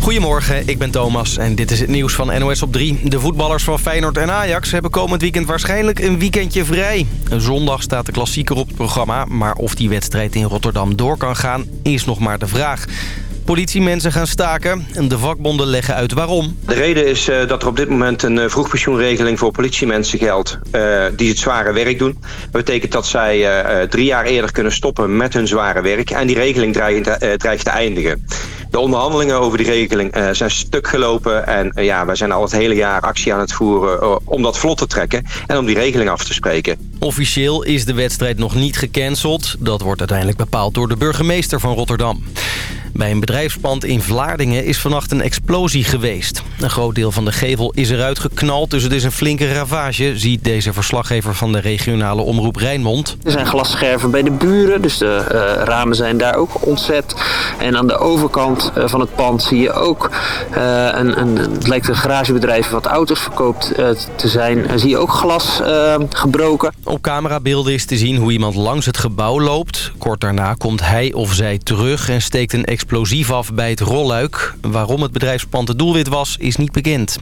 Goedemorgen, ik ben Thomas en dit is het nieuws van NOS op 3. De voetballers van Feyenoord en Ajax hebben komend weekend waarschijnlijk een weekendje vrij. Zondag staat de klassieker op het programma, maar of die wedstrijd in Rotterdam door kan gaan is nog maar de vraag. Politiemensen gaan staken en de vakbonden leggen uit waarom. De reden is uh, dat er op dit moment een uh, vroegpensioenregeling voor politiemensen geldt... Uh, die het zware werk doen. Dat betekent dat zij drie jaar eerder kunnen stoppen met hun zware werk... en die regeling dreigt, dreigt te eindigen. De onderhandelingen over die regeling zijn stuk gelopen... en ja, wij zijn al het hele jaar actie aan het voeren om dat vlot te trekken... en om die regeling af te spreken. Officieel is de wedstrijd nog niet gecanceld. Dat wordt uiteindelijk bepaald door de burgemeester van Rotterdam. Bij een bedrijfspand in Vlaardingen is vannacht een explosie geweest. Een groot deel van de gevel is eruit geknald, dus het is een flinke ravage... ziet deze verslaggever van de regionale omroep Rijnmond. Er zijn glasscherven bij de buren, dus de uh, ramen zijn daar ook ontzet. En aan de overkant uh, van het pand zie je ook uh, een, een, het lijkt een garagebedrijf wat auto's verkoopt te zijn. Zie je ook glas gebroken. Op camerabeelden is te zien hoe iemand langs het gebouw loopt. Kort daarna komt hij of zij terug en steekt een explosief af bij het rolluik. Waarom het bedrijfspand het doelwit was, is niet bekend.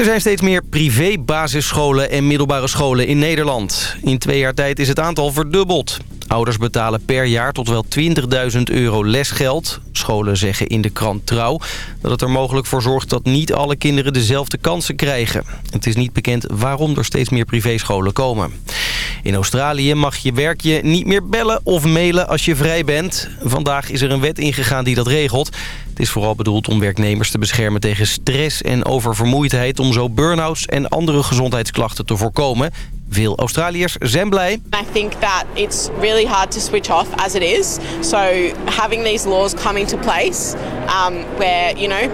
Er zijn steeds meer privé-basisscholen en middelbare scholen in Nederland. In twee jaar tijd is het aantal verdubbeld. Ouders betalen per jaar tot wel 20.000 euro lesgeld. Scholen zeggen in de krant Trouw dat het er mogelijk voor zorgt dat niet alle kinderen dezelfde kansen krijgen. Het is niet bekend waarom er steeds meer privéscholen komen. In Australië mag je werkje niet meer bellen of mailen als je vrij bent. Vandaag is er een wet ingegaan die dat regelt. Het is vooral bedoeld om werknemers te beschermen tegen stress en oververmoeidheid... om zo burn-outs en andere gezondheidsklachten te voorkomen. Veel Australiërs zijn blij. I think that it's really hard to switch off as it is. So having these laws come into place um, where, you know,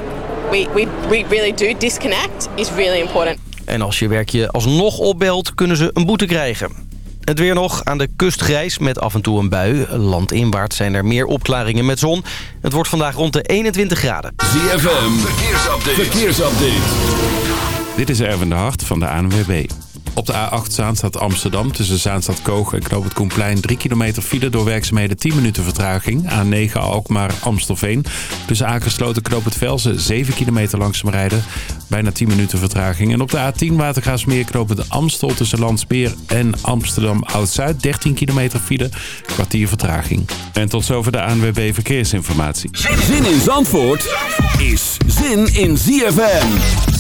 we, we, we really do disconnect is really important. En als je werkje alsnog opbelt, kunnen ze een boete krijgen. Het weer nog aan de kust grijs met af en toe een bui. Landinwaarts zijn er meer opklaringen met zon. Het wordt vandaag rond de 21 graden. ZFM, verkeersupdate. verkeersupdate. Dit is Erwin de Hart van de ANWB. Op de A8 Zaanstad Amsterdam tussen Zaanstad Koog en Knoop het Koenplein 3 kilometer file door werkzaamheden 10 minuten vertraging. A9 Alkmaar Amstelveen. Tussen aangesloten Knoop het Velsen 7 kilometer langzaam rijden. Bijna 10 minuten vertraging. En op de A10 Watergaasmeer Knoop het Amstel tussen Landspeer en Amsterdam Oud-Zuid 13 kilometer file. Kwartier vertraging. En tot zover de ANWB Verkeersinformatie. Zin in Zandvoort is zin in ZFM.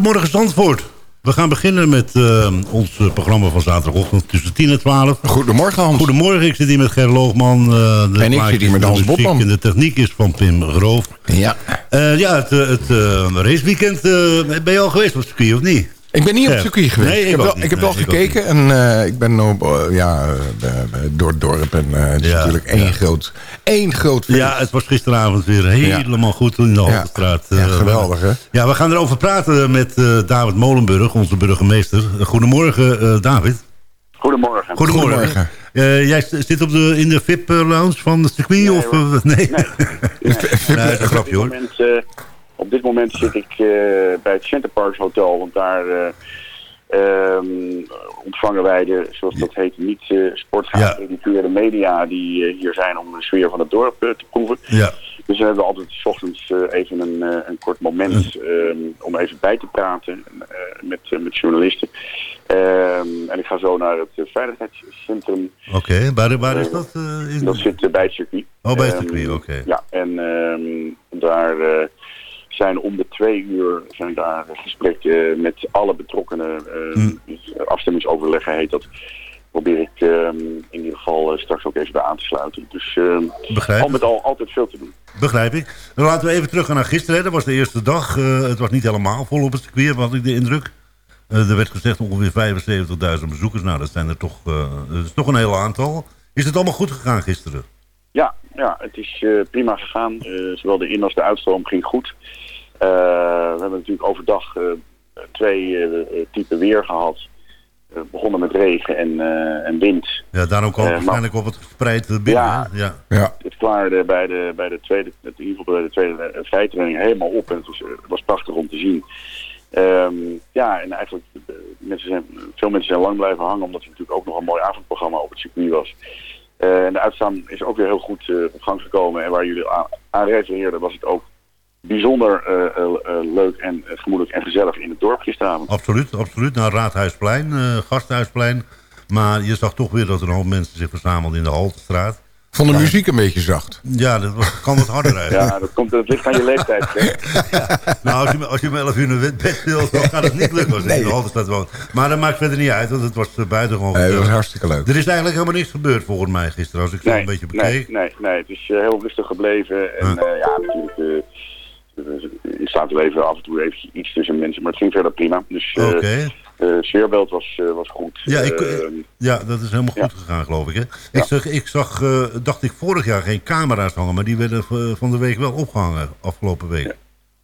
Goedemorgen Zandvoort. We gaan beginnen met uh, ons eh, programma van zaterdagochtend tussen 10 en 12. Goedemorgen Hans. Goedemorgen, ik zit hier met Ger Loogman. Uh, de en ik zit hier met Hans Botman. En de techniek is van Pim Groof. Ja. Uh, ja, het, het raceweekend, ben je al geweest op het circuit of niet? Ik ben niet op het circuit geweest. Nee, ik, ik, heb wel, ik heb wel gekeken en uh, ik ben op, uh, ja, uh, door het dorp. En het is ja, natuurlijk één, ja. groot, één groot feest. Ja, het was gisteravond weer helemaal goed in de Haltestraat. Ja, geweldig hè? Ja, we gaan erover praten met David Molenburg, onze burgemeester. Goedemorgen David. Goedemorgen. Goedemorgen. Goedemorgen. jij zit op de, in de VIP-lounge van het circuit? Nee, of, nee? nee. nee. nee. een grapje hoor. Op dit moment zit ik uh, bij het Center Parks Hotel, want daar uh, um, ontvangen wij de, zoals dat heet, niet uh, sportgeaccrediteerde ja. media die hier zijn om de sfeer van het dorp te proeven. Ja. Dus we hebben altijd s ochtends even een, een kort moment um, om even bij te praten met, met journalisten. Um, en ik ga zo naar het veiligheidscentrum. Oké, okay. waar, waar is dat? In... Dat zit bij het circuit. Oh, bij het circuit, oké. Okay. Ja, en daar zijn om de twee uur zijn daar gesprekken met alle betrokkenen. Uh, hmm. Afstemmingsoverleggen heet dat. Probeer ik uh, in ieder geval uh, straks ook even bij aan te sluiten. Dus Begrijp al met al altijd veel te doen. Begrijp ik. Dan laten we even terug gaan naar gisteren. Dat was de eerste dag. het was niet helemaal vol op het circuit, had ik de indruk. er werd gezegd ongeveer 75.000 bezoekers. Nou, dat zijn er toch, dat is toch een heel aantal. Is het allemaal goed gegaan gisteren? Ja, ja het is prima gegaan. zowel de in- als de uitstroom ging goed. Uh, we hebben natuurlijk overdag uh, twee uh, typen weer gehad. We begonnen met regen en, en wind. Ja, daar ook al waarschijnlijk op het gespreid binnen. Ja, ja. ja. het klaarde bij de, bij de tweede, in ieder geval bij de tweede vrijtraining helemaal op. En het was, het was prachtig om te zien. Um, ja, en eigenlijk, mensen zijn, veel mensen zijn lang blijven hangen, omdat het natuurlijk ook nog een mooi avondprogramma op het circuit was. Uh, en de uitstaan is ook weer heel goed uh, op gang gekomen. En waar jullie aan, refereerden was het ook bijzonder uh, leuk en gemoedelijk en gezellig in het dorp gisteravond. Absoluut, absoluut. Naar Raadhuisplein, Gasthuisplein. Maar je zag toch weer dat er een hoop mensen zich verzamelden in de Haltestraat. Vond de muziek een beetje zacht? Ja, dat kan wat harder uit. ja, dat, komt, dat ligt aan je leeftijd. ja. Nou, als je, als je om 11 uur in bed wilt, dan gaat het niet lukken als je in de Haltestraat woont. Maar dat maakt verder niet uit, want het was buitengewoon nee, dat was hartstikke leuk. Er is eigenlijk helemaal niks gebeurd volgens mij gisteren, als ik zo nee, een beetje bekeek. Nee, nee, nee, het is heel rustig gebleven. En huh. ja, natuurlijk in staat leven af en toe even iets tussen mensen, maar het ging verder prima. Dus uh, okay. Uh, sfeerbeeld was, uh, was goed. Ja, ik, ja, dat is helemaal goed gegaan, geloof ik. Hè? Ik zag, ik zag dacht ik, vorig jaar geen camera's hangen, maar die werden van de week wel opgehangen, afgelopen week. Ja.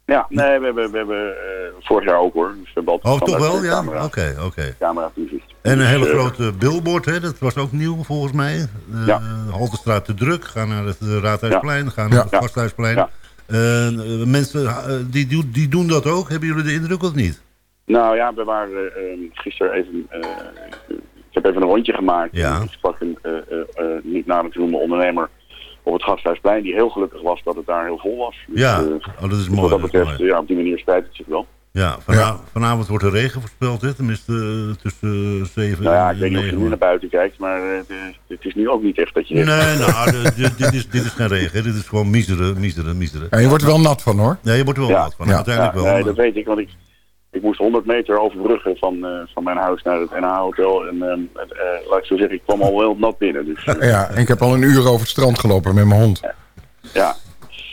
Ja, nee, we hebben, we hebben vorig jaar ook hoor. Dus we oh, toch wel? Ja? Oké, oké. Okay, Camera toezicht. En een dus, hele grote billboard, hè? dat was ook nieuw volgens mij. ja. Haltestraat te druk, ga naar het Raadhuisplein, ja. ga naar het Gasthuisplein. Ja. Uh, mensen die, die doen dat ook. Hebben jullie de indruk of niet? Nou ja, we waren uh, gisteren even... Uh, ik heb even een rondje gemaakt. Ja. Ik sprak een niet namelijk te noemen ondernemer op het Gasthuisplein... die heel gelukkig was dat het daar heel vol was. Dus, ja, oh, dat is mooi. Wat dat betreft, dat mooi. ja, op die manier spijt het zich wel. Ja, vanavond, ja. vanavond wordt er regen voorspeld, hè? tenminste uh, tussen 7 nou ja, ik weet niet of je nu naar buiten kijkt, maar uh, het is nu ook niet echt dat je... Nee, nou, dit, is, dit is geen regen, dit is gewoon miseren, miseren, miseren. Ja, je wordt er wel nat van, hoor. Ja, je wordt er wel ja. nat van, ja. uiteindelijk ja, wel. Nee, dat weet ik, want ik, ik moest 100 meter overbruggen van, uh, van mijn huis naar het NH-hotel. En laat ik zo zeggen, ik kwam al wel nat binnen. Dus, ja, en ik heb al een uur over het strand gelopen met mijn hond. ja.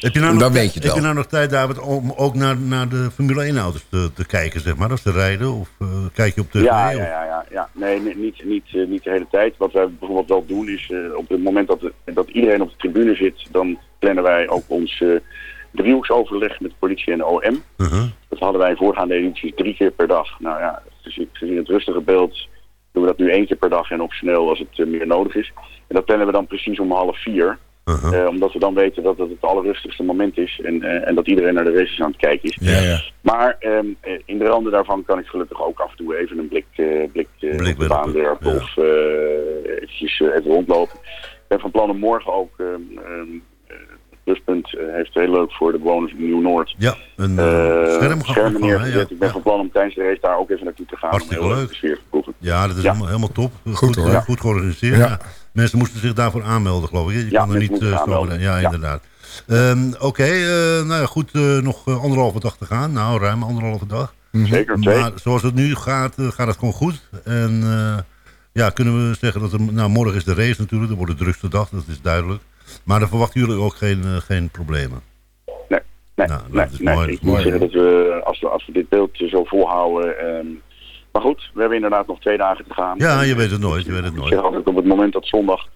Heb je nou dan nog, weet je heb je nou nog tijd, David, om ook naar, naar de Formule 1-auto's te, te, kijken, zeg maar? Dat ze rijden? Of uh, kijk je op tv? Ja, ja, ja, ja, ja. Nee, niet, niet, uh, niet de hele tijd. Wat wij bijvoorbeeld wel doen is, uh, op het moment dat, dat iedereen op de tribune zit... dan plannen wij ook ons driehoeksoverleg met de politie en de OM. -huh. Dat hadden wij in voorgaande edities drie keer per dag. Nou ja, gezien het rustige beeld doen we dat nu één keer per dag en optioneel als het meer nodig is. En dat plannen we dan precies om half vier... Uh-huh. omdat we dan weten dat het het allerrustigste moment is en, en dat iedereen naar de races aan het kijken is. Ja, ja. Maar ehm, in de randen daarvan kan ik gelukkig ook af en toe even een blik, blik, blik op de baan werpen of eventjes even rondlopen. Ik ben van plan om morgen ook ehm, Pluspunt eh, heeft heel leuk voor de bewoners in Nieuw-Noord. Ja, een uh, scherm, neergezet. Ik ben van plan om tijdens de race daar ook even naartoe te gaan. Hartstikke leuk. Ja, dat is Helemaal, helemaal top. Goed, goed, hoor. goed georganiseerd. Ja. Mensen moesten zich daarvoor aanmelden, geloof ik. Je ja, kan er niet uh, zo, ja, inderdaad. Um, Oké, okay, uh, nou ja, goed, uh, nog anderhalve dag te gaan. Nou, ruim anderhalve dag. Mm Zeker, twee. Maar zoals het nu gaat, gaat het gewoon goed. En ja, kunnen we zeggen dat er, nou, morgen is de race natuurlijk. Dat wordt de drukste dag, dat is duidelijk. Maar dan verwachten jullie ook geen, uh, geen problemen? Nee, nee, nou, nee, nee. Mooi, ik moet zeggen dat we als, we, als we dit beeld zo volhouden... Um, maar goed, we hebben inderdaad nog twee dagen te gaan. Ja, je weet het nooit, je weet het nooit. Ik zeg altijd op het moment dat zondag...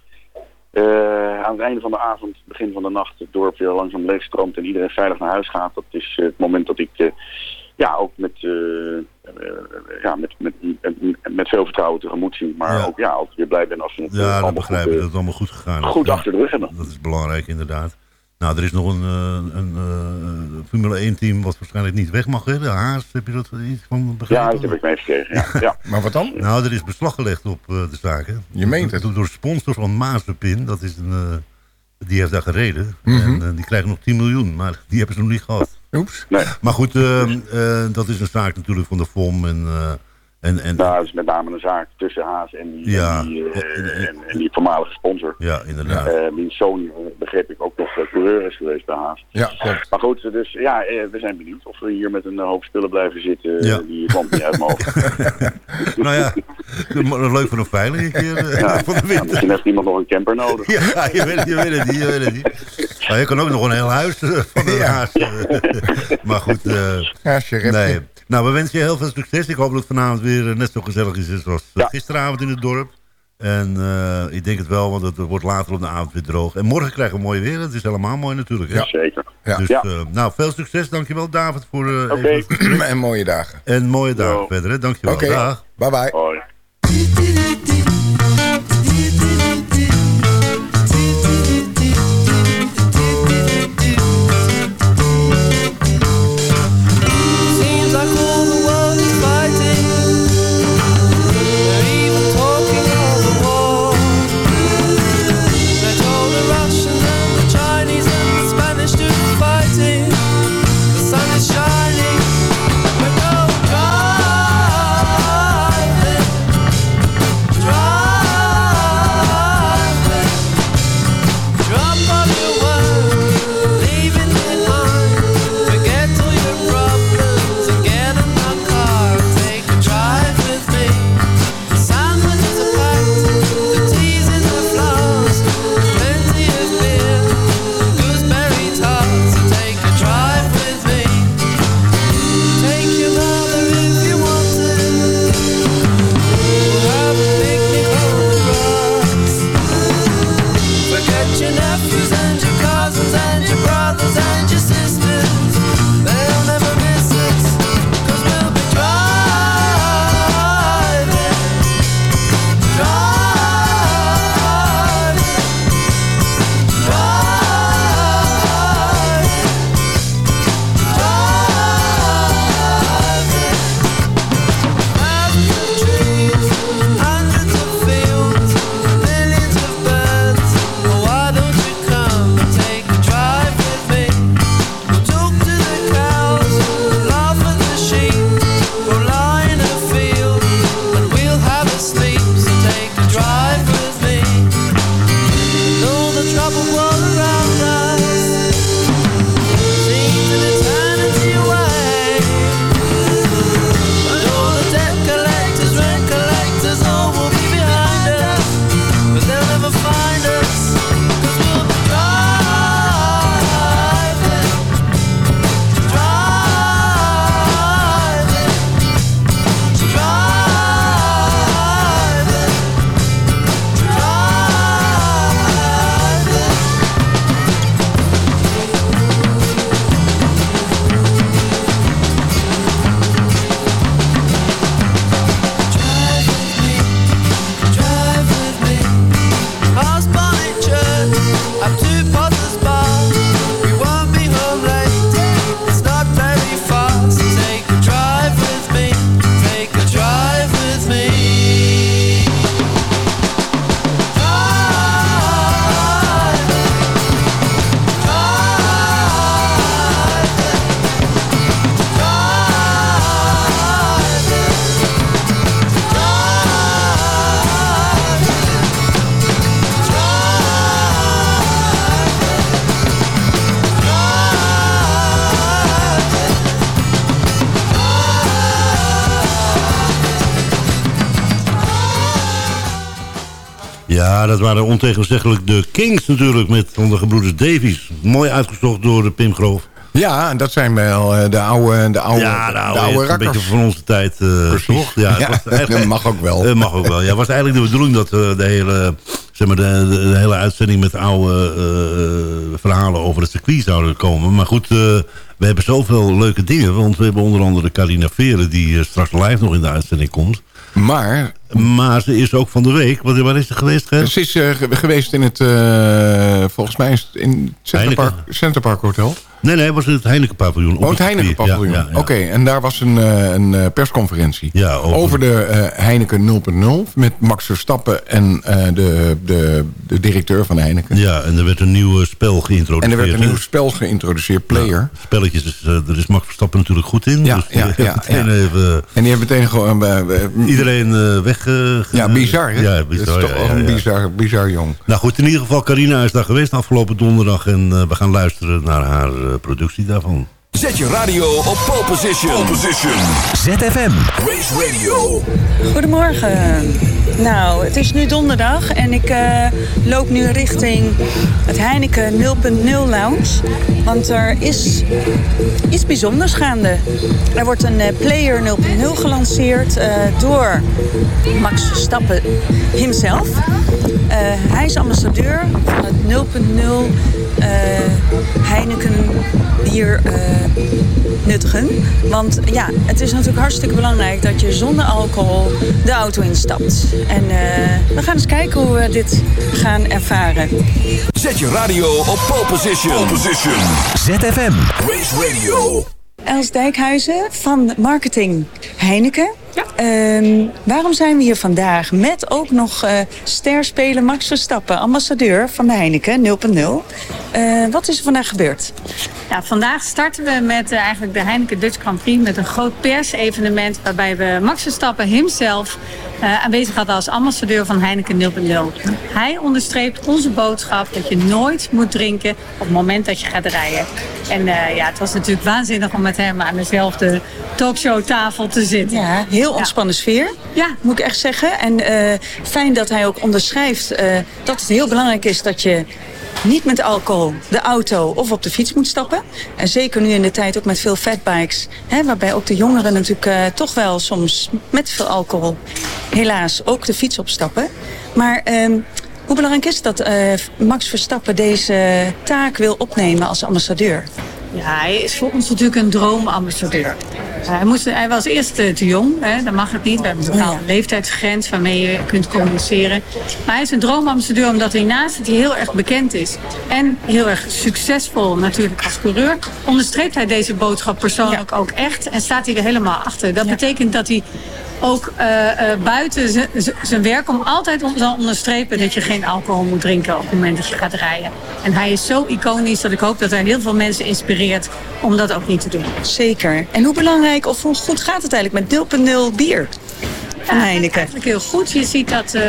Uh, aan het einde van de avond, begin van de nacht, het dorp weer langzaam leegstroomt en iedereen veilig naar huis gaat. Dat is het moment dat ik uh, ja, ook met, uh, ja, met, met, met, met, veel vertrouwen tegemoet zien. Maar ook, ja, ook weer blij ben als we het ja, dat begrijp ik, dat het allemaal goed gegaan is. Goed achter de rug hebben. Dat is belangrijk inderdaad. Nou, er is nog een, een, een Formule 1 team wat waarschijnlijk niet weg mag. Hè? De Haas, heb je dat iets van begrepen? Ja, dat heb ik meegekregen. Ja. ja. maar wat dan? Nou, er is beslag gelegd op de zaken. Je meent het? Door de sponsor van Mazepin. Dat is een, die heeft daar gereden. Mm -hmm. En die krijgen nog 10 miljoen, maar die hebben ze nog niet gehad. Oeps. Nee. Maar goed, uh, uh, dat is een zaak natuurlijk van de FOM. En, uh, en, en, nou, dat is met name een zaak tussen Haas en die, ja, en die, en, en, die voormalige sponsor. Ja, inderdaad. die Sony, begreep ik, ook nog coureur is geweest bij Haas. Ja, klopt. Maar goed, dus ja, we zijn benieuwd of we hier met een hoop spullen blijven zitten ja. die kwam niet uit mogen. nou ja, leuk voor een veilige keer ja, van de winter. Ja, misschien heeft iemand nog een camper nodig. ja, je weet het, je weet het niet, je weet het niet. Maar je kan ook nog een heel huis van de Haas. maar goed, uh, nee. Nou, we wensen je heel veel succes. Ik hoop dat het vanavond weer net zo gezellig is als gisteravond in het dorp. En uh, ik denk het wel, want het wordt later op de avond weer droog. En morgen krijgen we mooi weer. Het is helemaal mooi natuurlijk. Hè? Ja, zeker. Ja. Dus, ja. Uh, nou, veel succes. Dankjewel David voor... Uh, Oké. Okay. en mooie dagen. En mooie dagen verder. Hè? Dankjewel. Oké. Okay. Bye bye. Hoi. Dat waren ontegenzeggelijk de Kings natuurlijk met onze gebroeders Davies. Mooi uitgezocht door Pim Groof. Ja, dat zijn wel eh, de oude, de oude, ja, de oude, de oude. Een beetje van onze tijd, uh? Ja, ja dat mag ook wel. Mag ook wel. Ja, het was eigenlijk de bedoeling dat uh, de hele, zeg maar, de, de, de, hele uitzending met oude verhalen over het circuit zouden komen. Maar goed, we hebben zoveel leuke dingen. Want we hebben onder andere Carina Veren, die straks live nog in de uitzending komt. Maar... Maar ze is ook van de week. Waar, waar is ze geweest? Ger? Ze is uh, geweest in het... Uh, volgens mij in het Centerpark, Centerpark Hotel. Nee, nee, het was het Heineken paviljoen. Oh, het Heineken paviljoen. Ja, ja, ja. Oké, okay, en daar was een, uh, een persconferentie. Ja, over, over de Heineken 0.0 met Max Verstappen en de, de, de directeur van Heineken. Ja, en er werd een nieuw spel geïntroduceerd. En er werd een nieuw spel geïntroduceerd, Player. spelletjes, dus, daar is Max Verstappen natuurlijk goed in. Ja, dus ja, ja, Even, en die hebben meteen gewoon... iedereen weg... ja, bizar, hè? Ja, bizar. Dat is toch een bizar, bizar jong. Nou goed, in ieder geval, Carina is daar geweest afgelopen donderdag. En uh, we gaan luisteren naar haar uh, productie daarvan. Zet je radio op pole position. Pole position. ZFM. Race Radio. Goedemorgen. Nou, het is nu donderdag en ik uh, loop nu richting het Heineken 0.0 Lounge. Want er is iets bijzonders gaande. Er wordt een uh, Player 0.0 gelanceerd uh, door Max Verstappen himself. hij is ambassadeur van het 0.0 Heineken bier nuttigen. Want ja, het is natuurlijk hartstikke belangrijk dat je zonder alcohol de auto instapt. En uh, we gaan eens kijken hoe we dit gaan ervaren. Zet je radio op pole position. Pole position. ZFM. Race Radio. Els Dijkhuizen van Marketing Heineken. Ja. Um, waarom zijn we hier vandaag? Met ook nog uh, sterspeler Max Verstappen, ambassadeur van de Heineken 0.0. Uh, wat is er vandaag gebeurd? Ja, vandaag starten we met uh, eigenlijk de Heineken Dutch Grand Prix met een groot persevenement waarbij we Max Verstappen hemzelf aanwezig hadden als ambassadeur van Heineken 0.0. Hij onderstreept onze boodschap dat je nooit moet drinken op het moment dat je gaat rijden. En ja, het was natuurlijk waanzinnig om met hem aan dezelfde talkshowtafel te zitten. Ja, heel ontspannen ja. sfeer, ja. moet ik echt zeggen. En uh, fijn dat hij ook onderschrijft dat het heel belangrijk is dat je niet met alcohol de auto of op de fiets moet stappen. En zeker nu in de tijd ook met veel fatbikes. Hè, waarbij ook de jongeren natuurlijk uh, toch wel soms met veel alcohol helaas ook de fiets opstappen. Maar um, hoe belangrijk is dat uh, Max Verstappen deze taak wil opnemen als ambassadeur? Ja, hij is voor ons natuurlijk een droomambassadeur. Hij, moest, hij was eerst te, te jong, hè, dat mag het niet. We hebben een bepaalde ja. leeftijdsgrens waarmee je kunt communiceren. Maar hij is een droomambassadeur omdat hij naast dat hij heel erg bekend is... en heel erg succesvol natuurlijk als coureur... onderstreept hij deze boodschap persoonlijk ja. ook echt en staat hij er helemaal achter. Dat ja. betekent dat hij ook uh, uh, buiten zijn werk om altijd om, zal onderstrepen dat je geen alcohol moet drinken op het moment dat je gaat rijden. En hij is zo iconisch dat ik hoop dat hij heel veel mensen inspireert om dat ook niet te doen. Zeker. En hoe belangrijk of hoe goed gaat het eigenlijk met 0.0 bier? Van ja, Heineken. Eigenlijk heel goed. Je ziet dat, uh,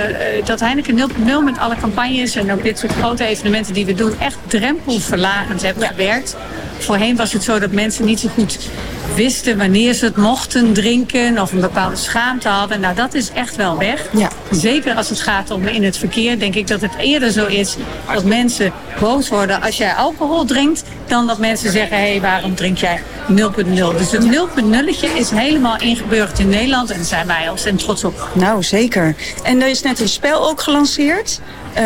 dat Heineken 0.0 met alle campagnes en ook dit soort grote evenementen die we doen echt drempelverlagend hebben ja. gewerkt. Voorheen was het zo dat mensen niet zo goed wisten wanneer ze het mochten drinken of een bepaalde schaamte hadden. Nou, dat is echt wel weg. Ja. Zeker als het gaat om in het verkeer, denk ik dat het eerder zo is dat mensen boos worden als jij alcohol drinkt, dan dat mensen zeggen, hé, hey, waarom drink jij 0.0? Dus het 0.0 is helemaal ingeburgerd in Nederland en daar zijn wij ontzettend trots op. Nou, zeker. En er is net een spel ook gelanceerd, uh,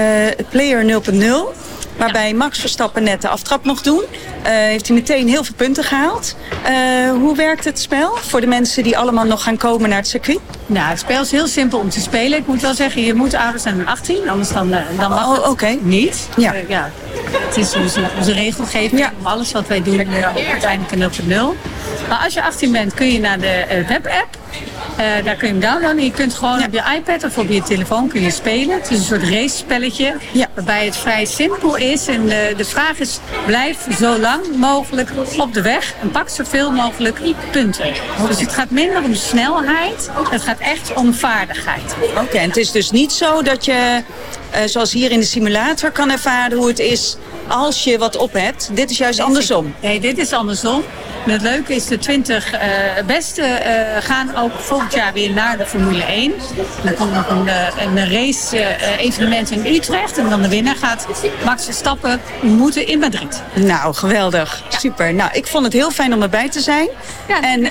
Player 0.0. Waarbij ja. Max Verstappen net de aftrap mocht doen. Uh, heeft hij meteen heel veel punten gehaald. Uh, hoe werkt het spel voor de mensen die allemaal nog gaan komen naar het circuit? Nou, het spel is heel simpel om te spelen. Ik moet wel zeggen, je moet ouder zijn dan 18. Anders dan, dan mag oh, okay. niet. Ja. Uh, ja. Het is onze, onze regelgeving. Ja. Alles wat wij doen uiteindelijk 0.0. Maar als je 18 bent kun je naar de webapp. Uh, daar kun je hem downloaden. Je kunt gewoon ja. op je iPad of op je telefoon kun je spelen. Het is een soort race-spelletje. Ja. Waarbij het vrij simpel is. En de, de vraag is, blijf zo lang mogelijk op de weg. En pak zoveel mogelijk punten. Okay. Dus het gaat minder om snelheid. Het gaat echt om vaardigheid. Oké, okay, en het is dus niet zo dat je, zoals hier in de simulator, kan ervaren hoe het is als je wat op hebt. Dit is juist andersom. Nee, dit is andersom. het leuke is, de 20 uh, beste uh, gaan ook volgend jaar weer naar de Formule 1. Dan komt nog een, een race-evenement in Utrecht. En dan de winnaar gaat Max Verstappen moeten in Madrid. Nou, geweldig. Super. Nou, ik vond het heel fijn om erbij te zijn. Ja. En,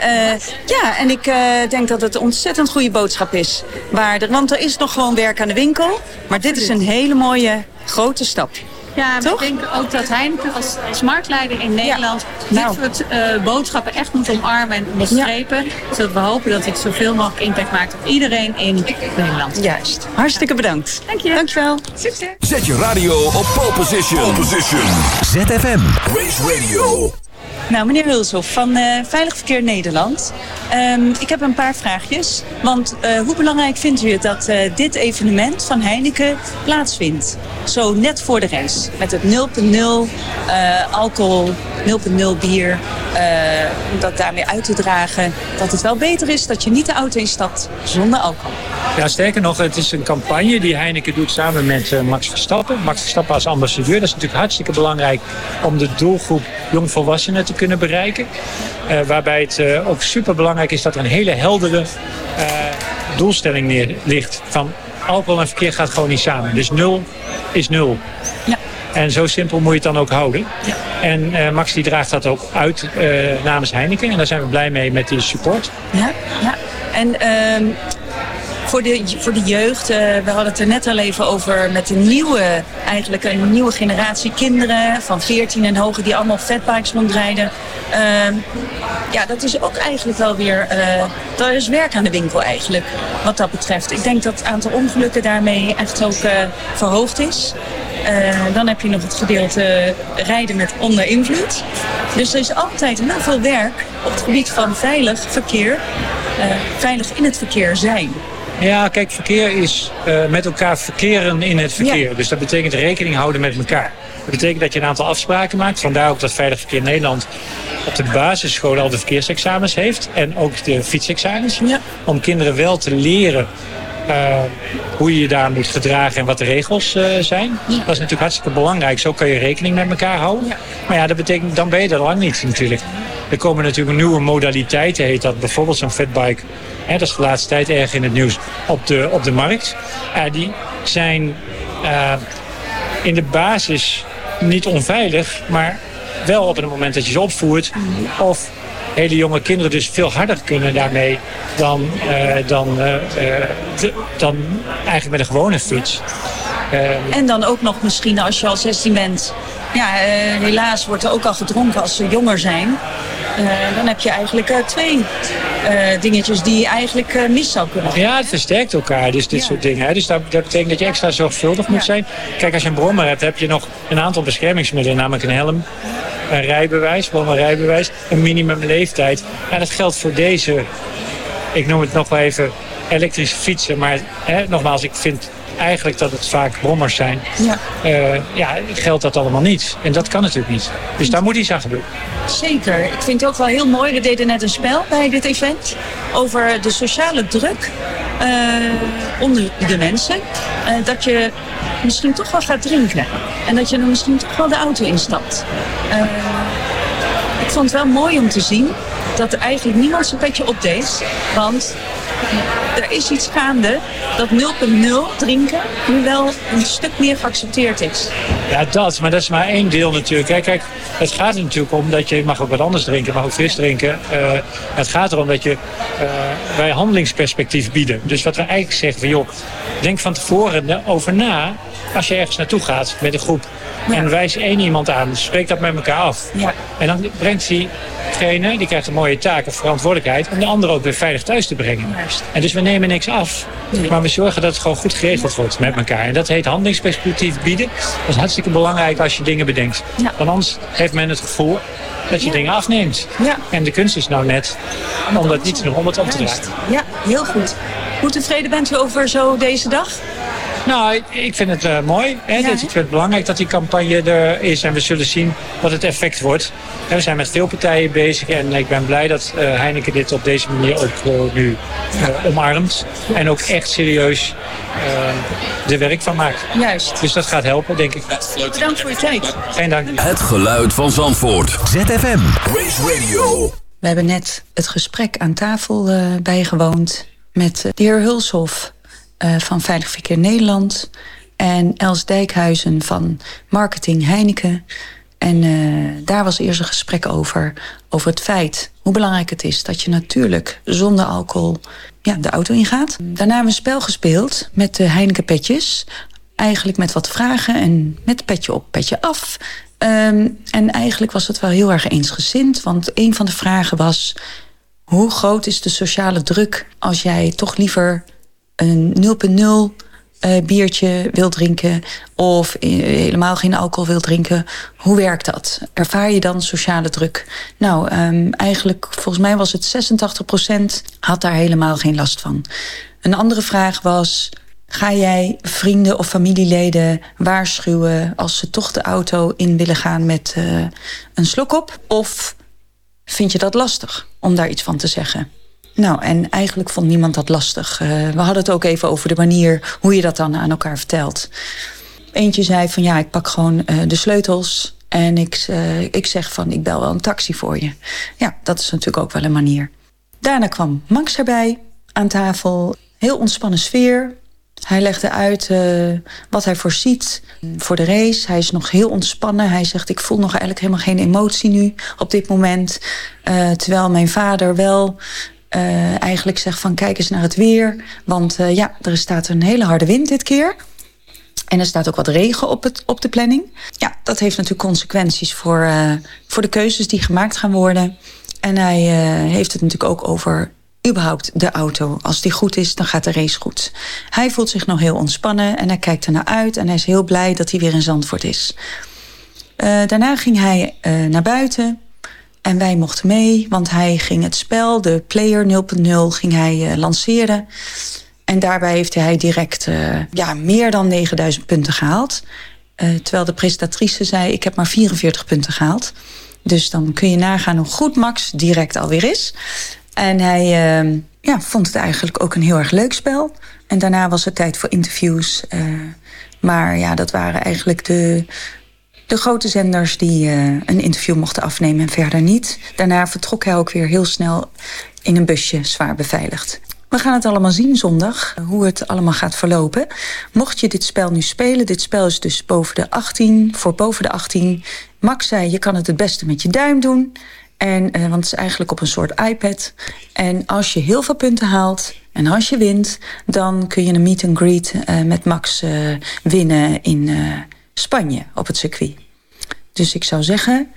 ja, en ik denk dat het een ontzettend goede boodschap is. Waar want er is nog gewoon werk aan de winkel. Maar dit is een hele mooie grote stap. Ja, ik denk ook dat Heineken als, als marktleider in Nederland ja. dit soort uh, boodschappen echt moet omarmen en onderstrepen. Ja. Zodat we hopen dat dit zoveel mogelijk impact maakt op iedereen in Nederland. Juist. Hartstikke bedankt. Dank je. Dankjewel. Succes. Zet je radio op pole position. Pole position. ZFM. Race Radio. Nou, meneer Hulshoff van uh, Veilig Verkeer Nederland. Um, ik heb een paar vraagjes. Want uh, hoe belangrijk vindt u het dat uh, dit evenement van Heineken plaatsvindt? Zo net voor de race. Met het 0,0 alcohol, 0,0 bier. om dat daarmee uit te dragen. Dat het wel beter is dat je niet de auto instapt zonder alcohol. Ja, sterker nog, het is een campagne die Heineken doet samen met Max Verstappen. Max Verstappen als ambassadeur. Dat is natuurlijk hartstikke belangrijk om de doelgroep jongvolwassenen te kunnen bereiken. Uh, waarbij het uh, ook super belangrijk is dat er een hele heldere uh, doelstelling neer ligt. Van alcohol en verkeer gaat gewoon niet samen. Dus nul is nul. Ja. En zo simpel moet je het dan ook houden. Ja. En Max die draagt dat ook uit namens Heineken. En daar zijn we blij mee met die support. Ja, ja. En ehm, voor de, voor de jeugd. Uh, we hadden het er net al even over met een nieuwe, eigenlijk een nieuwe generatie kinderen van 14 en hoger die allemaal fatbikes rondrijden. Uh, ja, dat is ook eigenlijk wel weer, uh, er is werk aan de winkel eigenlijk, wat dat betreft. Ik denk dat het aantal ongelukken daarmee echt ook verhoogd is. dan heb je nog het gedeelte rijden met onder invloed. Dus er is altijd heel veel werk op het gebied van veilig verkeer, veilig in het verkeer zijn. Ja, kijk, verkeer is uh, met elkaar verkeren in het verkeer. Ja. Dus dat betekent rekening houden met elkaar. Dat betekent dat je een aantal afspraken maakt. Vandaar ook dat Veilig Verkeer Nederland op de basisscholen al de verkeersexamens heeft. En ook de fietsexamens. Ja. Om kinderen wel te leren uh, hoe je je daar moet gedragen en wat de regels uh, zijn. Ja. Dat is natuurlijk hartstikke belangrijk. Zo kan je rekening met elkaar houden. Ja. Maar ja, dat betekent, dan ben je er lang niet natuurlijk. Er komen natuurlijk nieuwe modaliteiten, heet dat. Bijvoorbeeld zo'n fatbike dat is de laatste tijd erg in het nieuws op de, op de markt. Uh, die zijn uh, in de basis niet onveilig, maar wel op het moment dat je ze opvoert. Of hele jonge kinderen dus veel harder kunnen daarmee dan, uh, dan, dan eigenlijk met een gewone fiets. en dan ook nog misschien als je al 16 bent. Ja, helaas wordt er ook al gedronken als ze jonger zijn. Uh, dan heb je eigenlijk uh, twee uh, dingetjes die je eigenlijk mis zou kunnen Ja, het versterkt elkaar, dus dit ja. soort dingen. Hè. Dus dat, dat, betekent dat je extra zorgvuldig moet ja. zijn. Kijk, als je een brommer hebt, heb je nog een aantal beschermingsmiddelen, namelijk een helm, een rijbewijs, brommerrijbewijs, een minimumleeftijd. En dat geldt voor deze, ik noem het nog wel even elektrische fietsen, maar hè, nogmaals, ik vind eigenlijk dat het vaak brommers zijn. Ja. Uh, ja, geldt dat allemaal niet. En dat kan natuurlijk niet. Dus daar moet iets aan gebeuren. Zeker. Ik vind het ook wel heel mooi. We deden net een spel bij dit event. Over de sociale druk uh, onder de mensen. Uh, dat je misschien toch wel gaat drinken. En dat je dan misschien toch wel de auto instapt. ik vond het wel mooi om te zien dat er eigenlijk niemand zijn petje opdeed. Want er is iets gaande dat 0,0 drinken nu wel een stuk meer geaccepteerd is. Ja, dat. Maar dat is maar één deel natuurlijk. Kijk, kijk het gaat er natuurlijk om dat je mag ook wat anders drinken, mag ook fris drinken. Uh, het gaat erom dat je uh, wij handelingsperspectief bieden. Dus wat we eigenlijk zeggen van joh, denk van tevoren over na als je ergens naartoe gaat met een groep. Ja. En wijs één iemand aan, spreek dat met elkaar af. Ja. En dan brengt diegene, die krijgt een mooie taak of verantwoordelijkheid... om de ander ook weer veilig thuis te brengen. Juist. En dus we nemen niks af. Nee. Maar we zorgen dat het gewoon goed geregeld wordt met elkaar. En dat heet handelingsperspectief bieden. Dat is hartstikke belangrijk als je dingen bedenkt. Ja. Want anders heeft men het gevoel dat je ja. dingen afneemt. Ja. En de kunst is nou net om dat niet te doen, om het op te dragen. Ja, heel goed. Hoe tevreden bent u over zo deze dag? Nou, ik vind het uh, mooi. Hè? Ja, ik vind het belangrijk dat die campagne er is. En we zullen zien wat het effect wordt. we zijn met veel partijen bezig. En ik ben blij dat uh, Heineken dit op deze manier ook nu uh, omarmt. En ook echt serieus er werk van maakt. Juist. Dus dat gaat helpen, denk ik. Bedankt voor je tijd. Geen dank. Het geluid van Zandvoort. ZFM. Race Radio. We hebben net het gesprek aan tafel bijgewoond met de heer Hulshof uh, van Veilig Verkeer Nederland. En Els Dijkhuizen van Marketing Heineken. En uh, daar was eerst een gesprek over. Over het feit hoe belangrijk het is dat je natuurlijk zonder alcohol ja, de auto ingaat. Daarna hebben we een spel gespeeld met de Heineken petjes. Eigenlijk met wat vragen en met petje op, petje af. Um, en eigenlijk was het wel heel erg eensgezind. Want een van de vragen was... hoe groot is de sociale druk als jij toch liever een 0,0 uh, biertje wil drinken of helemaal geen alcohol wil drinken. Hoe werkt dat? Ervaar je dan sociale druk? Nou, um, eigenlijk volgens mij was het 86% had daar helemaal geen last van. Een andere vraag was... Ga jij vrienden of familieleden waarschuwen als ze toch de auto in willen gaan met uh, een slok op? Of vind je dat lastig om daar iets van te zeggen? Nou, en eigenlijk vond niemand dat lastig. Uh, we hadden het ook even over de manier hoe je dat dan aan elkaar vertelt. Eentje zei van ja, ik pak gewoon uh, de sleutels en ik, uh, ik zeg van ik bel wel een taxi voor je. Ja, dat is natuurlijk ook wel een manier. Daarna kwam Max erbij aan tafel. Heel ontspannen sfeer. Hij legde uit wat hij voorziet voor de race. Hij is nog heel ontspannen. Hij zegt, ik voel nog eigenlijk helemaal geen emotie nu op dit moment. Terwijl mijn vader wel uh, eigenlijk zegt van kijk eens naar het weer. Want uh, ja, er staat een hele harde wind dit keer. En er staat ook wat regen op, het, op de planning. Ja, dat heeft natuurlijk consequenties voor, uh, voor de keuzes die gemaakt gaan worden. En hij heeft het natuurlijk ook over überhaupt de auto. Als die goed is, dan gaat de race goed. Hij voelt zich nog heel ontspannen en hij kijkt er naar uit... en hij is heel blij dat hij weer in Zandvoort is. daarna ging hij naar buiten... En wij mochten mee, want hij ging het spel, de Player 0.0, ging hij uh, lanceren. En daarbij heeft hij direct uh, ja, meer dan 9000 punten gehaald. Uh, terwijl de presentatrice zei, ik heb maar 44 punten gehaald. Dus dan kun je nagaan hoe goed Max direct alweer is. En hij ja, vond het eigenlijk ook een heel erg leuk spel. En daarna was het tijd voor interviews. maar ja, dat waren eigenlijk de, de grote zenders die uh, een interview mochten afnemen en verder niet. Daarna vertrok hij ook weer heel snel in een busje, zwaar beveiligd. We gaan het allemaal zien zondag, hoe het allemaal gaat verlopen. Mocht je dit spel nu spelen, dit spel is dus boven de 18, voor boven de 18. Max zei, je kan het het beste met je duim doen. En, uh, want het is eigenlijk op een soort iPad. En als je heel veel punten haalt en als je wint... dan kun je een meet and greet uh, met Max winnen in Spanje op het circuit. Dus ik zou zeggen,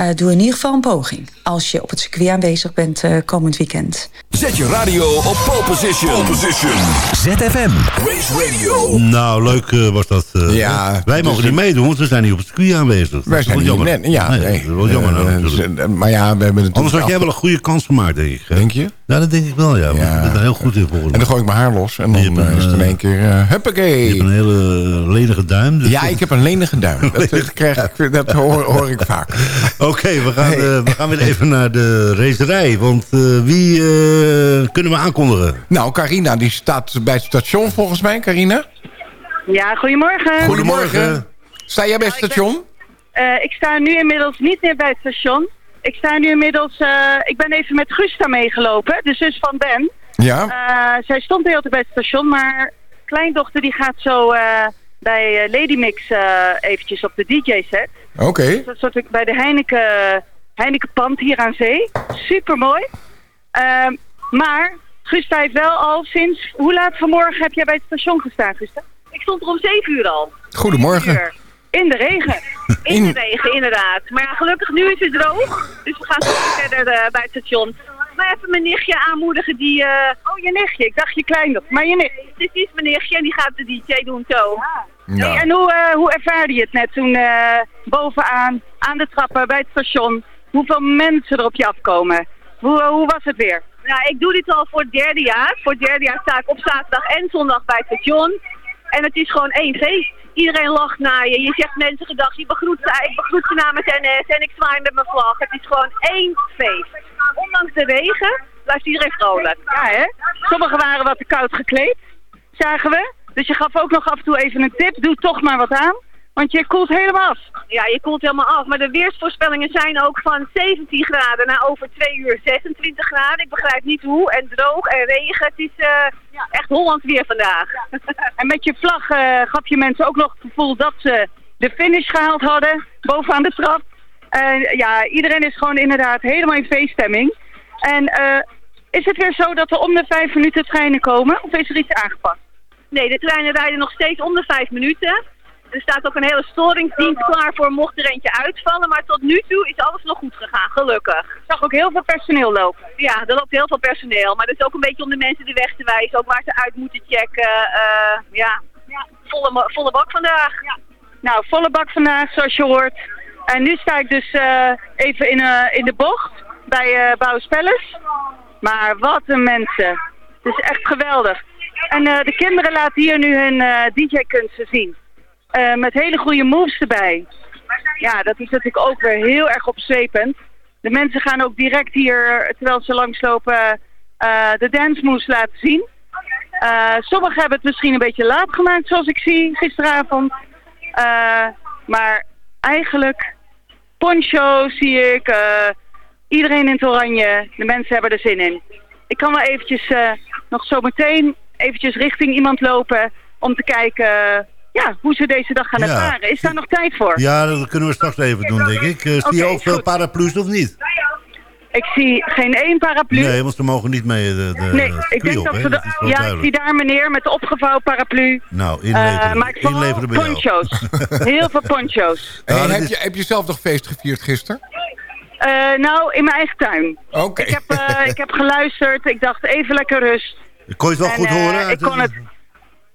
uh, doe in ieder geval een poging. Als je op het circuit aanwezig bent uh, komend weekend. Zet je radio op pole position. Pole position. ZFM. Race Radio. Nou, leuk uh, was dat. ja, wij mogen dus niet meedoen, want we zijn niet op het circuit aanwezig. Wij zijn niet jammer. Ja, nee, nee. Dat is wel jammer. Nou, maar ja, we hebben het Anders had jij wel een goede kans gemaakt, denk ik. Denk je? Ja, dat denk ik wel, ja. ja. Ik ben er heel goed in volgens En dan gooi ik mijn haar los en dan een, is het in één keer... Uh, huppakee. Je hebt een hele lenige duim. Dus ja, ik heb een lenige duim. Dat, dat, krijg ik, dat hoor, hoor ik vaak. Oké, okay, we, gaan, hey. uh, we gaan weer even naar de racerij. Want uh, wie uh, kunnen we aankondigen? Nou, Carina, die staat bij het station volgens mij. Carina? Ja, goedemorgen. Goedemorgen. Sta jij bij het station? Ik, ik sta nu inmiddels niet meer bij het station. Ik sta nu inmiddels... ik ben even met Gusta meegelopen, de zus van Ben. Ja. zij stond de hele tijd bij het station, maar kleindochter die gaat zo bij Lady Mix eventjes op de DJ-set. Oké. Okay. Dat soort bij de Heineken, Heineken pand hier aan zee. Super mooi. Uh, maar Gusta heeft wel al sinds... Hoe laat vanmorgen heb jij bij het station gestaan, Gusta? Ik stond er om 7 uur al. Goedemorgen. In de regen. In de regen, inderdaad. Maar ja, gelukkig nu is het droog. Dus we gaan verder uh, bij het station. Maar even mijn nichtje aanmoedigen die... Uh... Oh, je nichtje. Ik dacht je klein Maar je nicht. Dit is mijn nichtje en die gaat de DJ doen zo. Ja. Hey, en hoe, uh, hoe ervaarde je het net toen uh, bovenaan, aan de trappen, bij het station, hoeveel mensen er op je afkomen? Hoe, hoe was het weer? Nou, ik doe dit al voor het derde jaar. Voor het derde jaar sta ik op zaterdag en zondag bij het station. En het is gewoon één feest. Iedereen lacht naar je. Je zegt mensen gedag. Je begroet ze. Ik begroet ze namens NS en ik zwaai met mijn vlag. Het is gewoon één feest. Ondanks de regen blijft iedereen vrolijk. Ja, hè? Sommigen waren wat te koud gekleed, zagen we. Dus je gaf ook nog af en toe even een tip. Doe toch maar wat aan. Want je koelt helemaal af. Ja, je koelt helemaal af. Maar de weersvoorspellingen zijn ook van 17 graden naar over twee uur 26 graden. Ik begrijp niet hoe. En droog en regen. Het is uh, echt Hollands weer vandaag. en met je vlag uh, gaf je mensen ook nog het gevoel dat ze de finish gehaald hadden. Bovenaan de trap. Uh, ja, iedereen is gewoon inderdaad helemaal in feeststemming. En is het weer zo dat er om de vijf minuten treinen komen? Of is er iets aangepast? Nee, de treinen rijden nog steeds om de vijf minuten. Er staat ook een hele storingsdienst klaar voor mocht er eentje uitvallen. Maar tot nu toe is alles nog goed gegaan, gelukkig. Ik zag ook heel veel personeel lopen. Ja, er loopt heel veel personeel. Maar dat is ook een beetje om de mensen de weg te wijzen. Ook waar ze uit moeten checken. Uh, ja, ja, volle, volle bak vandaag. Ja. Nou, volle bak vandaag, zoals je hoort. En nu sta ik dus uh, even in, uh, in de bocht bij uh, Palace. Maar wat een mensen. Het is echt geweldig. En de kinderen laten hier nu hun DJ-kunsten zien. Uh, met hele goede moves erbij. Ja, dat is natuurlijk ook weer heel erg opzwepend. De mensen gaan ook direct hier, terwijl ze langslopen, uh, de dance moves laten zien. Uh, sommigen hebben het misschien een beetje laat gemaakt, zoals ik zie gisteravond. maar eigenlijk, poncho zie ik, iedereen in het oranje. De mensen hebben er zin in. Ik kan wel eventjes nog zo meteen eventjes richting iemand lopen om te kijken ja, hoe ze deze dag gaan ervaren. Is daar nog tijd voor? Ja, dat kunnen we straks even doen, denk ik. Uh, zie je ook veel paraplu's of niet? Ik zie geen één paraplu. Nee, want ze mogen niet mee de, de Nee, ik denk dat ze... ja, ik zie daar meneer met de opgevouwen paraplu. Nou, inleveren. Uh, maar ik inleveren poncho's. Heel veel poncho's. En heb, je, heb je zelf nog feest gevierd gisteren? Uh, nou, in mijn eigen tuin. Oké. Ik, heb, ik heb geluisterd. Ik dacht even lekker rust. Kon je het wel goed horen? Ik kon het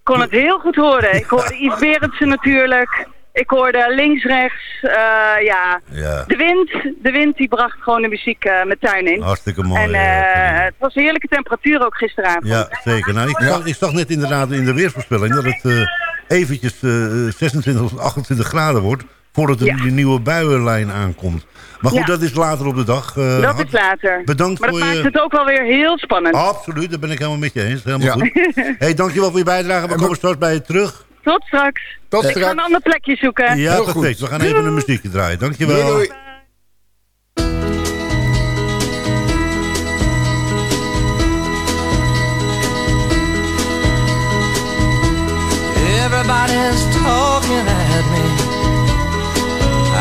kon het heel goed horen. Ik hoorde Yves Berendsen natuurlijk. Ik hoorde links, rechts. Uh, ja. ja. De wind, de wind die bracht gewoon de muziek uh, mijn tuin in. Hartstikke mooi. En uh, het was een heerlijke temperatuur ook gisteravond. Ja, zeker. Nou, ik, zag, ik zag net inderdaad in de weersvoorspelling dat het eventjes 26 of 28 graden wordt voordat de, nieuwe buienlijn aankomt. Maar goed, dat is later op de dag. Uh, dat is later. Bedankt maar dat maakt het ook wel weer heel spannend. Absoluut, daar ben ik helemaal met je eens. Helemaal goed. hey, dankjewel voor je bijdrage. We komen straks bij je terug. Tot straks. Tot straks. Ik ga een ander plekje zoeken. Ja, heel perfect. Goed. We gaan even een muziekje draaien. Dankjewel. Doei, doei. Everybody's talking at me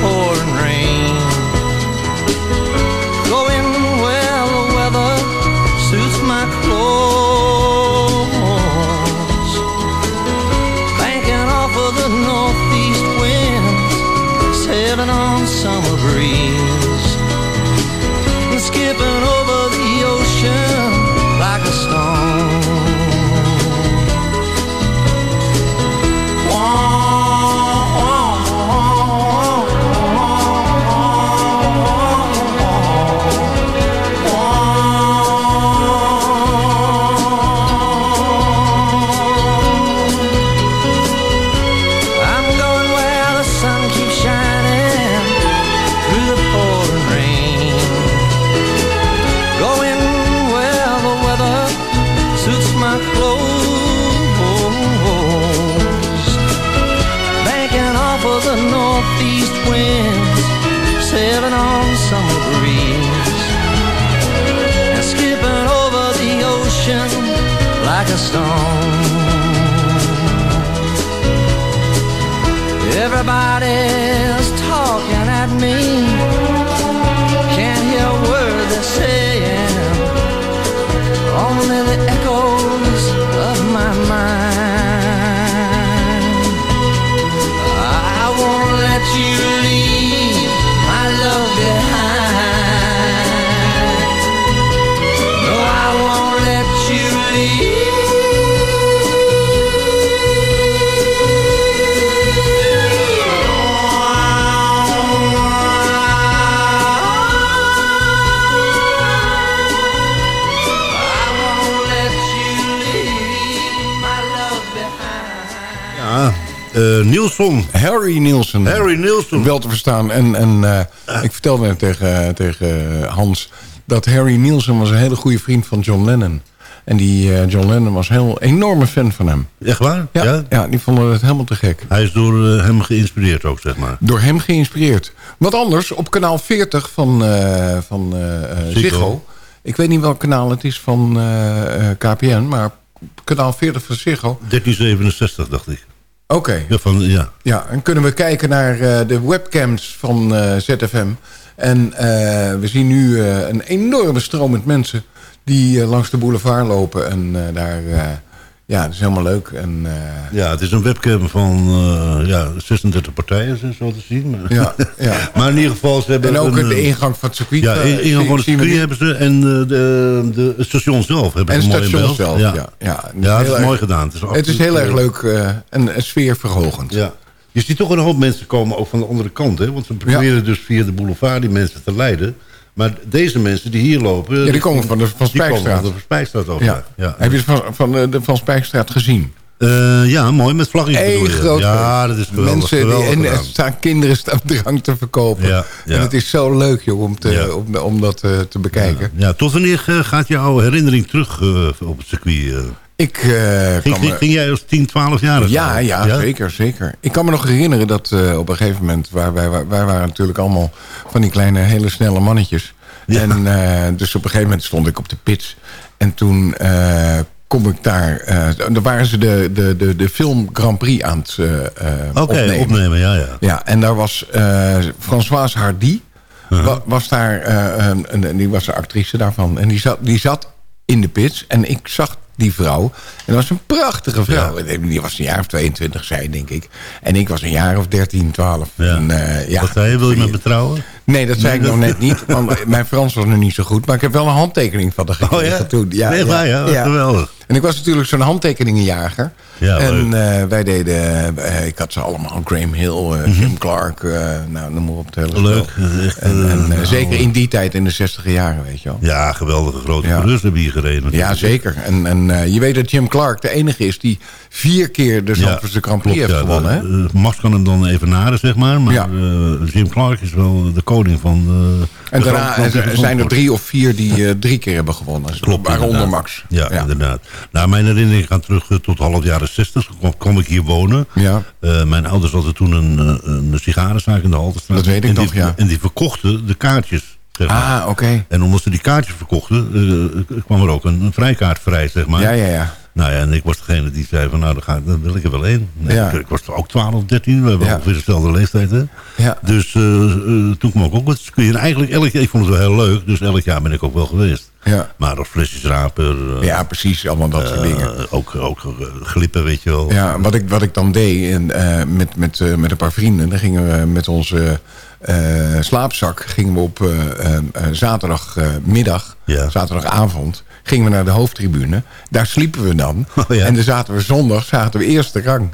pouring uh, Nielsen. Harry Nielsen. Harry Nielsen. Wel te verstaan. En, en uh, ik vertelde net tegen, tegen Hans... dat Harry Nielsen was een hele goede vriend van John Lennon. En die uh, John Lennon was een heel enorme fan van hem. Echt waar? Ja, ja? ja die vonden het helemaal te gek. Hij is door uh, hem geïnspireerd ook, zeg maar. Door hem geïnspireerd. Wat anders, op kanaal 40 van, uh, van Ziggo. Ik weet niet welk kanaal het is van KPN, maar kanaal 40 van Ziggo. 1367, dacht ik. Oké. Okay. Ja, ja. en kunnen we kijken naar de webcams van ZFM. En we zien nu een enorme stroom met mensen die langs de boulevard lopen. En daar, ja, dat is helemaal leuk. En, ja, het is een webcam van ja, 36 partijen, zo te zien. Maar, ja, ja. maar in ieder geval, ze hebben... En ook een, de ingang van het circuit. Ja, de ingang van het circuit hebben ze. En de, de, het station zelf hebben en ze mooi zelf, ja. Ja, ja, ja het is erg, mooi gedaan. Het is, het is heel erg leuk en sfeerverhogend. Ja. Je ziet toch een hoop mensen komen, ook van de andere kant. Hè? Want ze proberen dus via de boulevard die mensen te leiden. Maar deze mensen die hier lopen... Ja, die komen van de Van Spijkstraat. van de Spijkstraat over. Ja. ja. Heb je het van, van de Van Spijkstraat gezien? Uh, ja, mooi, met vlaggetjes Eén groot Ja, dat is geweldig. Mensen geweldig die, en er staan kinderen staan drank te verkopen. Ja, ja. En het is zo leuk, joh, om, te, ja. om, om dat uh, te bekijken. Ja, tot wanneer gaat jouw herinnering terug op het circuit? Ik, ging, ging, ging, jij als 10, 12 jaar? Ja, ja, ja, zeker, zeker. Ik kan me nog herinneren dat op een gegeven moment... Waar wij, wij waren natuurlijk allemaal van die kleine, hele snelle mannetjes... Ja. En uh, dus op een gegeven moment stond ik op de pits. En toen kom ik daar... Daar waren ze de, de, de, de film Grand Prix aan het Oké, okay, opnemen. opnemen. ja, ja. Ja, en daar was Françoise Hardy... -huh. wa, was daar, een, een, die was de actrice daarvan. En die zat, die zat in de pits. En ik zag die vrouw. En dat was een prachtige vrouw. Ja. Die was een jaar of 22, zei denk ik. En ik was een jaar of 13, 12. Ja. En, uh, ja. Wat zei je? Wil je me betrouwen? Nee, dat zei nee, ik nog net niet. Want mijn Frans was nog niet zo goed. Maar ik heb wel een handtekening van de gekregen oh, ja? toen. Ja, nee, ja. geweldig. En ik was natuurlijk zo'n handtekeningenjager. Ja, en uh, wij deden, uh, ik had ze allemaal, Graham Hill, uh, mm -hmm. Jim Clark, nou noem maar op het hele Leuk. Echt, en, en zeker in die tijd, in de 60 jaren, weet je wel. Ja, geweldige grote ja. coureurs hebben hier gereden. Natuurlijk. Ja, zeker. En, en je weet dat Jim Clark de enige is die vier keer de Zandvoortse ja, Grand Prix heeft gewonnen. Max kan hem dan even naden, zeg maar. Maar Jim Clark is wel de koning van... en daarna er zijn er drie of vier die drie keer hebben gewonnen. Klopt, Waaronder Max. Ja, inderdaad. Nou, mijn herinnering gaat terug tot half jaren 60. Toen kwam ik hier wonen. Ja. Uh, mijn ouders hadden toen een, een sigarenzaak in de Haltestraat. Dat weet ik en nog, die, ja. En die verkochten de kaartjes. Zeg maar. Ah, oké. Okay. En omdat ze die kaartjes verkochten, uh, kwam er ook een, een, vrijkaart vrij, zeg maar. Ja, ja, ja. Nou ja, en ik was degene die zei van, nou, dan, ga, dan wil ik er wel. Nee, ja. ik, ik, was ook 12, 13, we hebben ja. ongeveer dezelfde leeftijd, hè. Ja. Dus uh, toen kwam ik ook wat En eigenlijk, elk, ik vond het wel heel leuk, dus elk jaar ben ik ook wel geweest. Ja. Maar als flesjesraper... Uh, ja, precies, allemaal dat soort dingen. Ook, ook glippen, weet je wel. Ja, wat ik, wat ik dan deed en, met, met, met een paar vrienden, dan gingen we met onze... Uh, slaapzak gingen we op uh, uh, zaterdagmiddag, ja. zaterdagavond, gingen we naar de hoofdtribune. Daar sliepen we dan. Oh, ja. En dan zaten we zondag, zaten we eerste rang.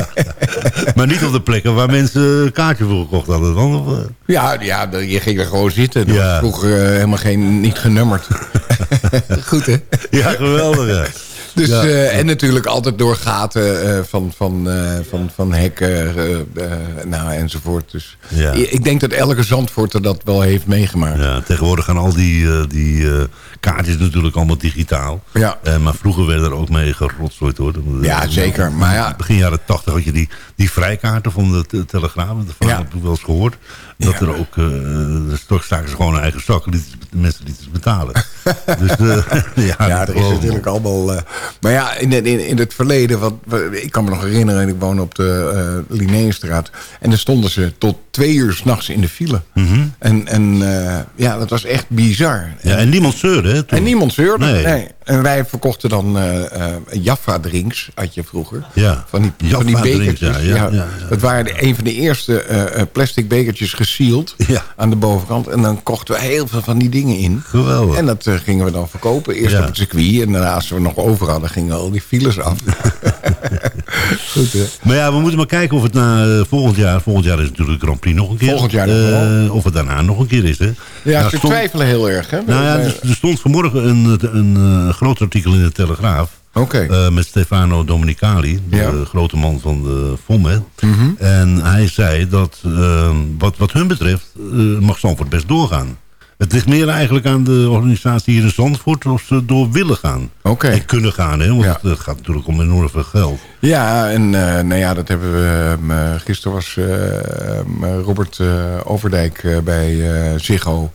maar niet op de plekken waar mensen een kaartje voor gekocht hadden dan? Of? Ja, ja, je ging er gewoon zitten. Dat ja. was vroeger helemaal geen, niet genummerd. Goed, hè? Ja, geweldig, ja. Dus, ja. uh, en natuurlijk altijd door gaten uh, van, van, uh, van, van hekken nou, enzovoort. Dus ja. ik denk dat elke Zandvoorter dat wel heeft meegemaakt. Ja, tegenwoordig gaan al die, die kaartjes natuurlijk allemaal digitaal. Ja. maar vroeger werden er ook mee gerotzooid hoor. Ja, zeker. Maar ja. Begin jaren tachtig had je die, die vrijkaarten van de Telegraaf. Dat heb ik wel eens gehoord. Dat er ook, toch staken ze gewoon een eigen zak. De mensen lieten ze betalen. dus, ja, ja, er is natuurlijk allemaal... Maar ja, in, in, in het verleden, wat, ik kan me nog herinneren... ik woon op de uh, Linnéestraat... en dan stonden ze tot twee uur s'nachts in de file. Mm -hmm. En, en uh, ja, dat was echt bizar. Ja, en niemand zeurde, hè? Toen. En niemand zeurde, nee. nee. En wij verkochten dan uh, Jaffa-drinks, had je vroeger. Ja, van die, van die bekertjes. Ja, ja, ja, ja, Dat waren de, een van de eerste plastic bekertjes gesield aan de bovenkant. En dan kochten we heel veel van die dingen in. Geweldig. En dat gingen we dan verkopen. Eerst op het circuit en daarna als we nog over hadden... gingen al die files af. Goed, hè? Maar ja, we moeten maar kijken of het na uh, volgend jaar... Volgend jaar is natuurlijk Grand Prix nog een keer. Volgend jaar uh, Of het daarna nog een keer is, hè? Ja, nou, ze stond, twijfelen heel erg, hè? Nou ja, er, er stond vanmorgen een, een, een groot artikel in de Telegraaf... Oké. Eh, met Stefano Domenicali, de Ja. grote man van de FOME. Mhm. En hij zei dat eh, wat, wat hun betreft eh, mag Zandvoort best doorgaan. Het ligt meer eigenlijk aan de organisatie hier in Zandvoort of ze door willen gaan. Oké. En kunnen gaan, hè? want het, het gaat natuurlijk om enorm veel geld. Ja, en eh, nou ja, dat hebben we... ehm, eh, gisteren was eh, ehm, Robert eh, Overdijk eh, bij eh Ziggo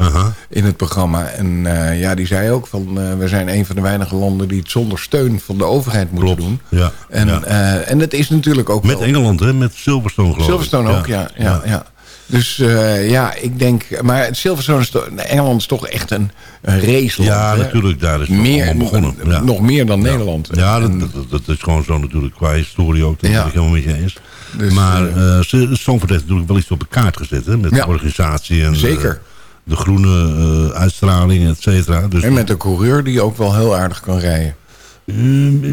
in het programma. En eh, ja, die zei ook van... eh, we zijn een van de weinige landen die het zonder steun van de overheid moeten doen. Ja, En, ja. eh, en dat is natuurlijk ook Met wel- Engeland, hè? met Silverstone geloof ik. Silverstone ook, ja. ja, ja. Dus eh, ja, ik denk... Maar Silverstone is toch, Engeland is toch echt een, een raceland. Ja, hè? natuurlijk, daar is het meer, begonnen. Ja. Nog meer dan Nederland. Ja, dat, dat, dat is gewoon zo natuurlijk qua historie ook. Dat Ja. ben ik helemaal met je eens. Dus, maar ze- Zandvoort heeft natuurlijk wel iets op de kaart gezet. Hè, met de organisatie en Zeker. de groene eh, uitstraling, et cetera. Dus En met een coureur die ook wel heel aardig kan rijden. Eh,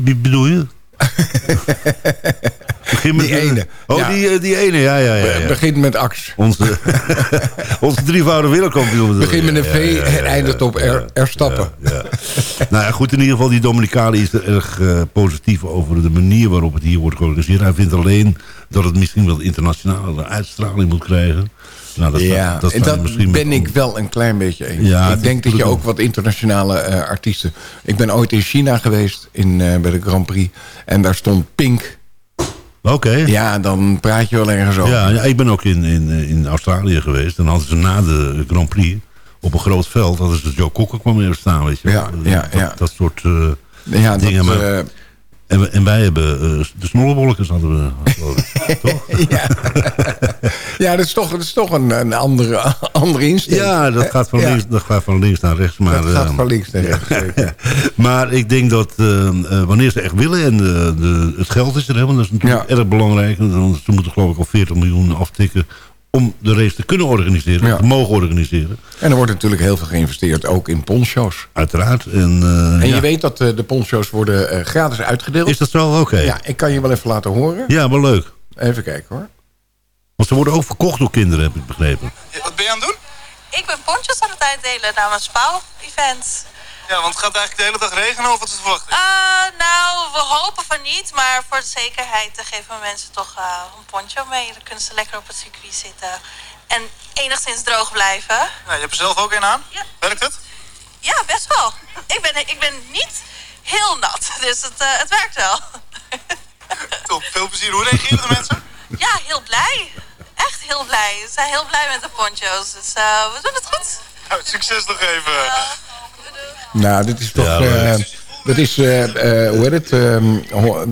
wie bedoel je? Begin met Die de- ene. Oh, Ja. die, eh, die ene, ja, ja, ja. ja. Begint met Ax. Onze, onze drievoudige wereldkampioen. bedoel Begin je? met een V en eindigt op er, Erstappen. ja. nou ja, goed, in ieder geval, die Dominicali is er erg eh, positief over de manier waarop het hier wordt georganiseerd. Hij vindt alleen dat het misschien wel internationale uitstraling moet krijgen. Nou, dat ja, dat en ben ik wel een klein beetje eens. Ja, ik denk dat je ook wat internationale eh, artiesten... Ik ben ooit in China geweest in, eh, bij de Grand Prix. En daar stond Pink. Oké. Ja, dan praat je wel ergens over. Ja, ja, ik ben ook in, in, in Australië geweest. En hadden ze na de Grand Prix op een groot veld... hadden ze Joe Cocker kwam even staan, weet je. Ja, ja, dat, ja. dat soort eh, Ja, dat, dingen. maar, en, we- en wij hebben eh, de snorrebolletjes hadden we. Toch? ja. ja, dat is toch, dat is toch een, een andere, andere insteek. Ja, dat gaat, van Ja. links, dat gaat van links naar rechts. Maar, Dat gaat eh, van links naar rechts. zeker. maar ik denk dat eh, wanneer ze echt willen en de, de, het geld is er, hè, want dat is natuurlijk erg belangrijk. Want Ze moeten geloof ik al 40 miljoen aftikken om de race te kunnen organiseren, Ja. te mogen organiseren. En er wordt natuurlijk heel veel geïnvesteerd, ook in poncho's. Uiteraard. En, eh, En ja. je weet dat eh, de poncho's worden eh, gratis uitgedeeld. Is dat zo? Oké. Ja, ik kan je wel even laten horen. Ja, wel leuk. Even kijken hoor. Want ze worden ook verkocht door kinderen, heb ik begrepen. Wat ben je aan het doen? Ik ben ponchos aan het uitdelen namens Pauw Events. Ja, want het gaat eigenlijk de hele dag regenen of wat is de verwachting? Eh, nou, we hopen van niet, maar voor de zekerheid geven we mensen toch eh, een poncho mee. Dan kunnen ze lekker op het circuit zitten en enigszins droog blijven. Ja, je hebt er zelf ook een aan? Ja. Werkt het? Ja, best wel. Ik ben, ik ben niet heel nat, dus het, eh, het werkt wel. Top, veel plezier. Hoe reageren de mensen? Ja, heel blij. Echt heel blij. Ze zijn heel blij met de poncho's, dus we doen het goed. Nou, succes nog even. Nou, dit is toch... Ja, eh, dat is, eh, eh, hoe heet het? ehm,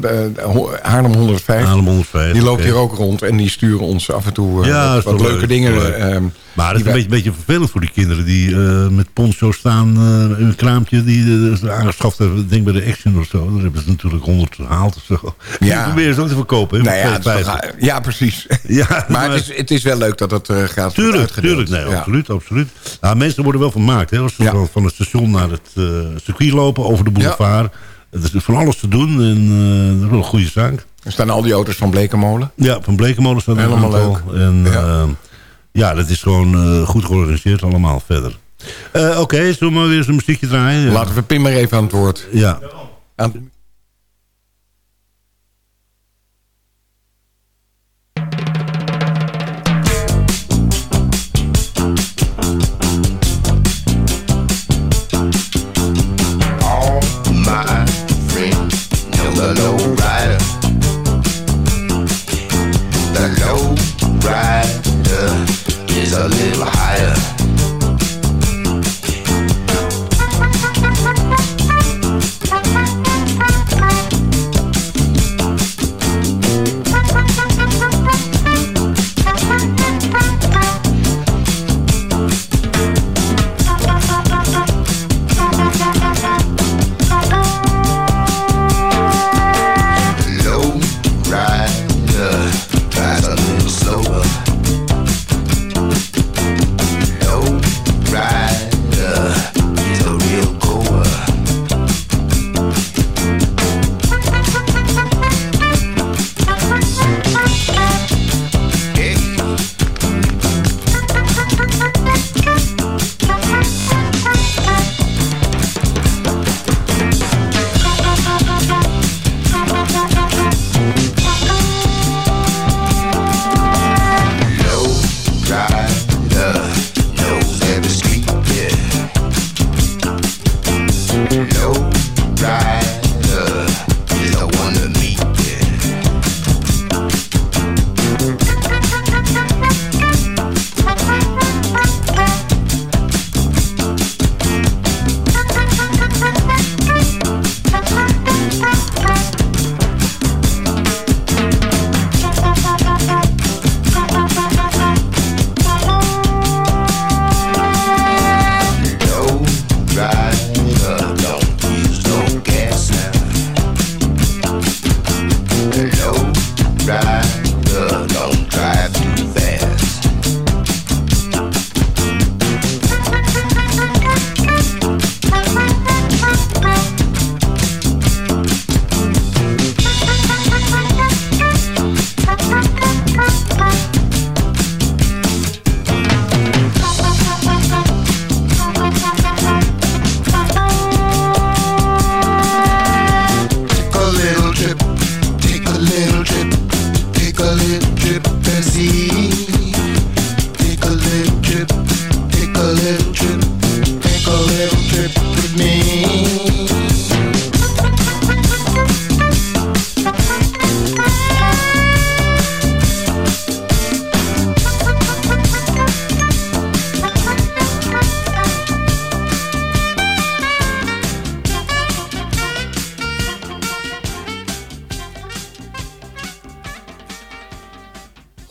eh, Haarlem 105. Haarlem 105, Die loopt hier ook rond en die sturen ons af en toe Ja, wat, wat leuke leuk, dingen. Leuk. Maar het is een beetje, beetje vervelend voor die kinderen die eh, met poncho staan eh, in een kraampje die eh, aangeschaft hebben. Denk bij de Action of zo. Daar hebben ze natuurlijk honderd gehaald of zo. Die proberen ze ook te verkopen. hè, Nou ja, voor het is toch- 2,50. ja, precies. Ja, maar het is, het is wel leuk dat het eh gaat Tuurlijk, tuurlijk. Nee, Ja. absoluut, absoluut. Nou, mensen worden wel vermaakt. Hè, als ze Ja. van- het station naar het circuit lopen, over de boulevard. Er is van alles te doen en dat is wel een goede zaak. Er staan al die auto's van Blekenmolen. Ja, van Blekenmolen staat er Helemaal aantal. En, ja. Ja, dat is gewoon eh, goed georganiseerd allemaal verder. Eh, Oké, zullen we maar weer eens een muziekje draaien? Laten we Pim maar even aan het woord. Ja. Aan-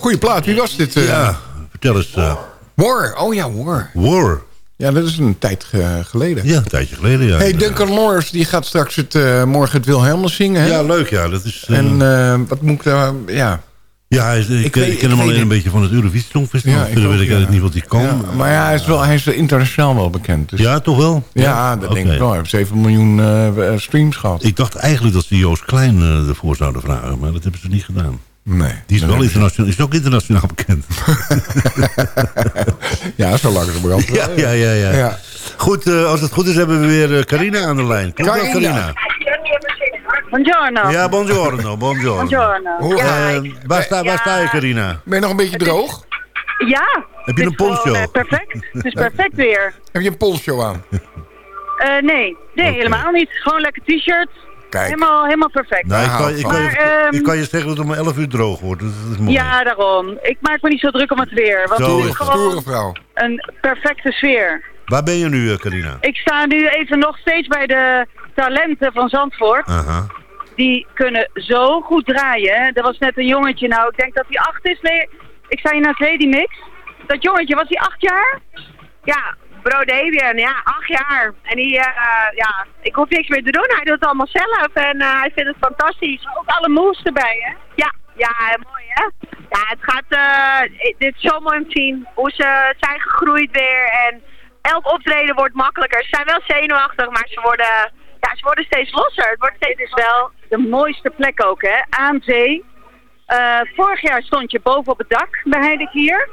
Goeie plaat, wie was dit? eh? Ja, vertel eens. eh, War, oh ja, War. War. Ja, dat is een tijd ge- geleden. Ja, een tijdje geleden, ja. hey, Duncan Lawrence die gaat straks het, eh, morgen het Wilhelmus zingen. Hè? Ja, leuk, ja. Dat is, eh, En eh, wat moet ik daar... Ja, ja, ik, ik, weet- ken ik hem alleen een beetje van het Eurovisie Songfestival. Ja, ik Verder weet ik ja. niet wat hij kan. ja, maar ja, hij is, wel, hij is internationaal wel bekend. Dus. Ja, toch wel? Ja, dat denk ik wel. Hij heeft 7 miljoen eh, eh, streams gehad. Ik dacht eigenlijk dat ze Joost Klein eh, ervoor zouden vragen, maar dat hebben ze niet gedaan. Nee. Die is wel internationaal, is ook internationaal bekend. Ja, zo langzamerhand. ja, ja, ja, ja. Ja. Goed, eh, als het goed is hebben we weer eh, Carina aan de lijn. Klopt Carina. Carina? Buongiorno. Ja, buongiorno, buongiorno. Buongiorno. Hoe, Ja, Eh, waar, sta, waar sta je, Carina? Ben je nog een beetje droog? Ja. Heb je een is gewoon, poncho? perfect. Het is perfect weer. Heb je een poncho aan? Eh, nee, nee helemaal niet. Gewoon lekker t-shirt. Kijk. Helemaal, helemaal perfect. Nou, ik, kan, ik, kan Maar, je, ehm, ik kan je zeggen dat het om 11 uur droog wordt. Dat is mooi. Ja, daarom. Ik maak me niet zo druk om het weer. Want Zo het is gewoon vrouw. een perfecte sfeer. Waar ben je nu, eh, Carina? Ik sta nu even nog steeds bij de talenten van Zandvoort. Die kunnen zo goed draaien. Er was net een jongetje, nou ik denk dat hij acht is. Nee, ik sta hier naar Lady Mix. Dat jongetje, was hij acht jaar? Ja, Bro Davian, ja, acht jaar. En die, eh, ja, ik hoef niks meer te doen. Hij doet het allemaal zelf en eh, hij vindt het fantastisch. Ook alle moves erbij, hè? Ja, ja, mooi hè? Ja, het gaat, eh, dit is zo mooi om te zien hoe ze zijn gegroeid weer. En elk optreden wordt makkelijker. Ze zijn wel zenuwachtig, maar ze worden, ja, ze worden steeds losser. Het wordt steeds Dit is wel de mooiste plek ook, hè? Aan zee. Eh, vorig jaar stond je boven op het dak bij Heidik hier.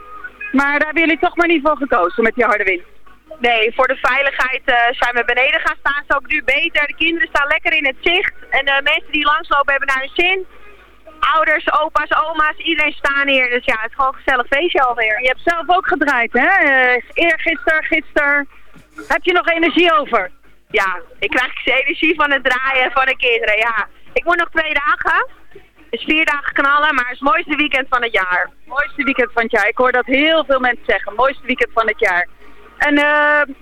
Maar daar wil ik toch maar niet voor gekozen met die harde wind. Nee, voor de veiligheid eh, zijn we beneden gaan staan. Is ook nu beter. De kinderen staan lekker in het zicht. En de mensen die langslopen hebben naar hun zin. Ouders, opa's, oma's, iedereen staan hier. Dus ja, het is gewoon een gezellig feestje alweer. Je hebt zelf ook gedraaid, hè? Uh, eergisteren, gisteren. Heb je nog energie over? Ja, ik krijg de energie van het draaien van de kinderen. Ja, ik moet nog twee dagen. Dus vier dagen knallen, maar het is het mooiste weekend van het jaar. Mooiste weekend van het jaar. Ik hoor dat heel veel mensen zeggen. Mooiste weekend van het jaar. En eh,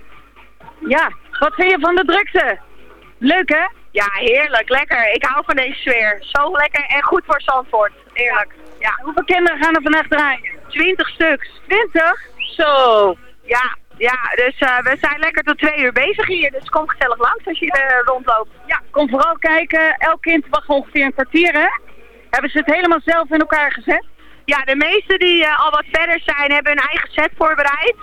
ja, wat vind je van de drukte? Leuk hè? Ja, heerlijk, lekker. Ik hou van deze sfeer. Zo lekker en goed voor Zandvoort. Eerlijk. Ja. Hoeveel kinderen gaan er vandaag draaien? 20 stuks. 20? Zo. Ja, ja dus eh, we zijn lekker tot twee uur bezig hier. Dus kom gezellig langs als je er rondloopt. Ja, kom vooral kijken. Elk kind wacht ongeveer een kwartier hè? Hebben ze het helemaal zelf in elkaar gezet? Ja, de meesten die eh, al wat verder zijn hebben hun eigen set voorbereid.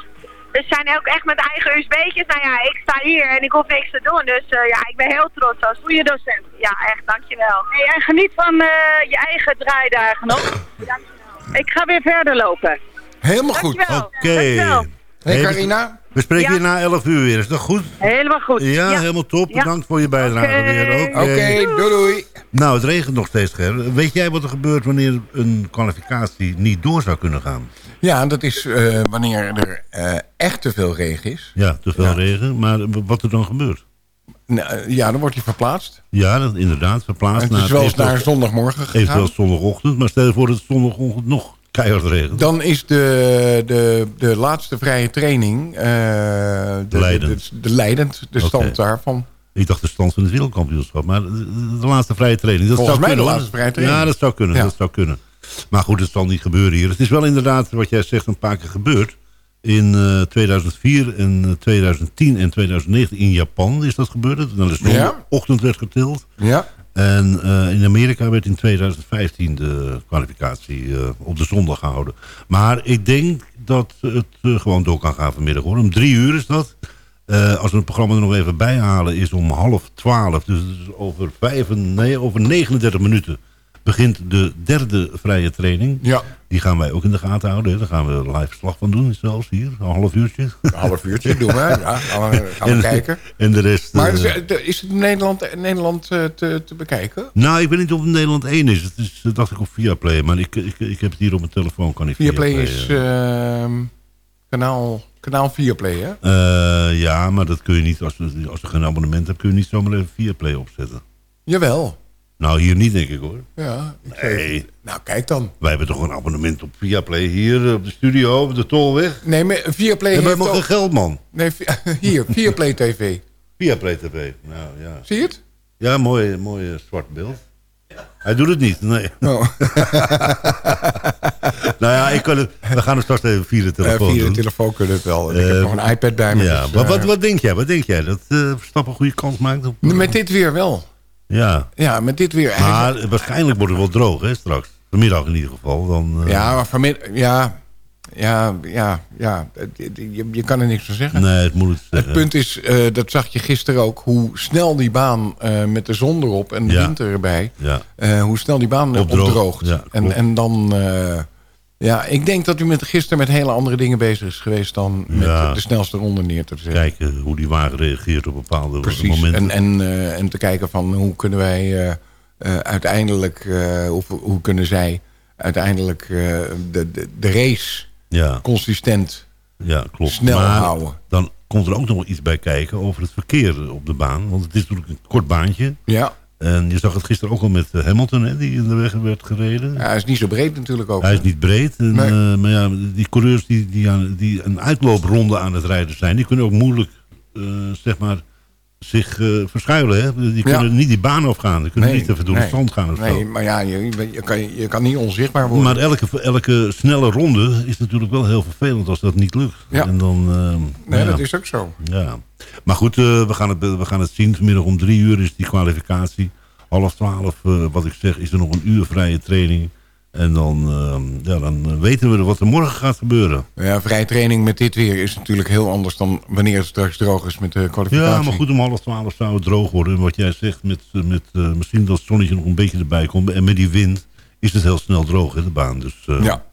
Dus zijn ook echt met eigen USB'tjes. Nou ja, ik sta hier en ik hoef niks te doen. Dus eh, ja, ik ben heel trots als goede docent. Ja, echt, dankjewel. Hey, en geniet van eh, je eigen draaidagen nog. Ik ga weer verder lopen. Helemaal goed. Dankjewel. Oké. Dankjewel. Hey, Hey, Carina. We spreken Ja. je na 11 uur weer. Is dat goed? Helemaal goed. Ja, helemaal top. Ja. Bedankt voor je bijdrage Oké. weer. Oké. Oké, doei doei. Nou, het regent nog steeds, Ger. Weet jij wat er gebeurt wanneer een kwalificatie niet door zou kunnen gaan? Ja, dat is eh, wanneer er eh, echt te veel regen is. Ja, te veel regen. Maar wat er dan gebeurt? Nou, eh, ja, dan wordt hij verplaatst. Ja, dat, inderdaad. Verplaatst Het is wel eens naar zondagmorgen gegaan. Eventueel zondagochtend. Maar stel je voor dat het zondagochtend nog keihard regent. Dan is de, de, de laatste vrije training... de, Leidend. De, de, leidend, de stand daarvan. Ik dacht de stand van het wereldkampioenschap. Maar de, de- de laatste vrije training. Dat Volgens zou mij de kunnen, laatste hoor. vrije training. Ja, dat zou kunnen. Ja. Dat zou kunnen. Maar goed, het zal niet gebeuren hier. Het is wel inderdaad, wat jij zegt, een paar keer gebeurd. In eh, 2004 en eh, 2010 en 2019 in Japan is dat gebeurd. Dat de zondagochtend werd getild. Ja. En eh, in Amerika werd in 2015 de kwalificatie eh, op de zondag gehouden. Maar ik denk dat het eh, gewoon door kan gaan vanmiddag hoor. Om drie uur is dat. Eh, als we het programma er nog even bij halen is om half twaalf. Dus het is over, vijf, en- nee, over 39 minuten begint de derde vrije training. Ja. Die gaan wij ook in de gaten houden. Hè. Daar gaan we live verslag van doen zelfs hier. Een half uurtje. Een half uurtje doen we. Ja, gaan we, gaan we En- kijken. En de rest... Maar eh, is, het- is het in Nederland, in Nederland eh, te, te bekijken? Nou, ik weet niet of het Nederland 1 is. Het is, dat dacht ik op Viaplay. Maar ik, ik, ik heb het hier op mijn telefoon. Kan ik Viaplay Viaplay, is eh. ehm, kanaal, kanaal Viaplay, hè? Eh, ja, maar dat kun je niet. Als, je- als je geen abonnement hebt, kun je niet zomaar even Viaplay opzetten. Jawel. Nou, hier niet, denk ik hoor. Ja. ik Nee. nou, kijk dan. Wij hebben toch een abonnement op Viaplay hier eh, op de studio, op de Tolweg. Nee, maar Viaplay heeft helemaal ook- geen geld, man. Nee, hier, Viaplay TV. Viaplay TV. Nou, ja. Zie je het? Ja, mooi, mooi eh, zwart beeld. Hij doet het niet, nee. Oh. nou ja, ik kan het, we gaan het straks even via de telefoon via de telefoon kunnen het wel. En ik Eh, heb nog een iPad bij me. Ja, dus, wat, wat, eh, wat denk jij? Wat denk jij? Dat eh Verstappen een goede kans maakt? Op, Met dit weer wel. Ja. Ja, met dit weer. Maar waarschijnlijk wordt het wel droog, hè, straks. Vanmiddag in ieder geval. Dan, eh, Ja, maar vanmiddag... Ja, ja, ja, ja. Je, je kan er niks van zeggen. Nee, het moet het Het zeggen. punt is, eh, dat zag je gisteren ook... hoe snel die baan eh, met de zon erop en de Ja. winter erbij... Ja. hoe snel die baan Opdroogt. opdroogt. Ja, en, en dan... ja, ik denk dat u met, gisteren met hele andere dingen bezig is geweest... dan met Ja. de snelste ronde neer te zetten. Kijken hoe die wagen reageert op bepaalde Precies. momenten. En, en, eh, en te kijken van hoe kunnen wij eh, eh, uiteindelijk... of hoe kunnen zij uiteindelijk de, de, de race ja. consistent Ja, klopt. snel maar houden. dan komt er ook nog wel iets bij kijken over het verkeer op de baan. Want het is natuurlijk een kort baantje. Ja. En je zag het gisteren ook al met eh, Hamilton, hè, die in de weg werd gereden. Ja, hij is niet zo breed natuurlijk ook. Hij is niet breed. En, Nee. eh, maar ja, die coureurs die, die, aan, die een uitloopronde aan het rijden zijn... die kunnen ook moeilijk, eh, zeg maar, zich eh, verschuilen. Hè? Die kunnen niet die baan afgaan. Die kunnen niet even door nee. de strand gaan of Nee, zo. maar ja, je, je, kan, je kan niet onzichtbaar worden. Maar elke, elke snelle ronde is natuurlijk wel heel vervelend als dat niet lukt. Ja. En dan, eh, nee, ja. dat is ook zo. Ja. Maar goed, eh, we, gaan het, we gaan het zien. Vanmiddag om drie uur is die kwalificatie. Half twaalf, wat ik zeg, is er nog een uur vrije training. En dan, eh, ja, dan weten we wat er morgen gaat gebeuren. Ja, vrije training met dit weer is natuurlijk heel anders dan wanneer het straks droog is met de kwalificatie. Ja, maar goed, om half twaalf zou het droog worden. En wat jij zegt, met, eh, met eh, misschien dat het zonnetje nog een beetje erbij komt. En met die wind is het heel snel droog, hè, de baan. Dus, eh, Ja.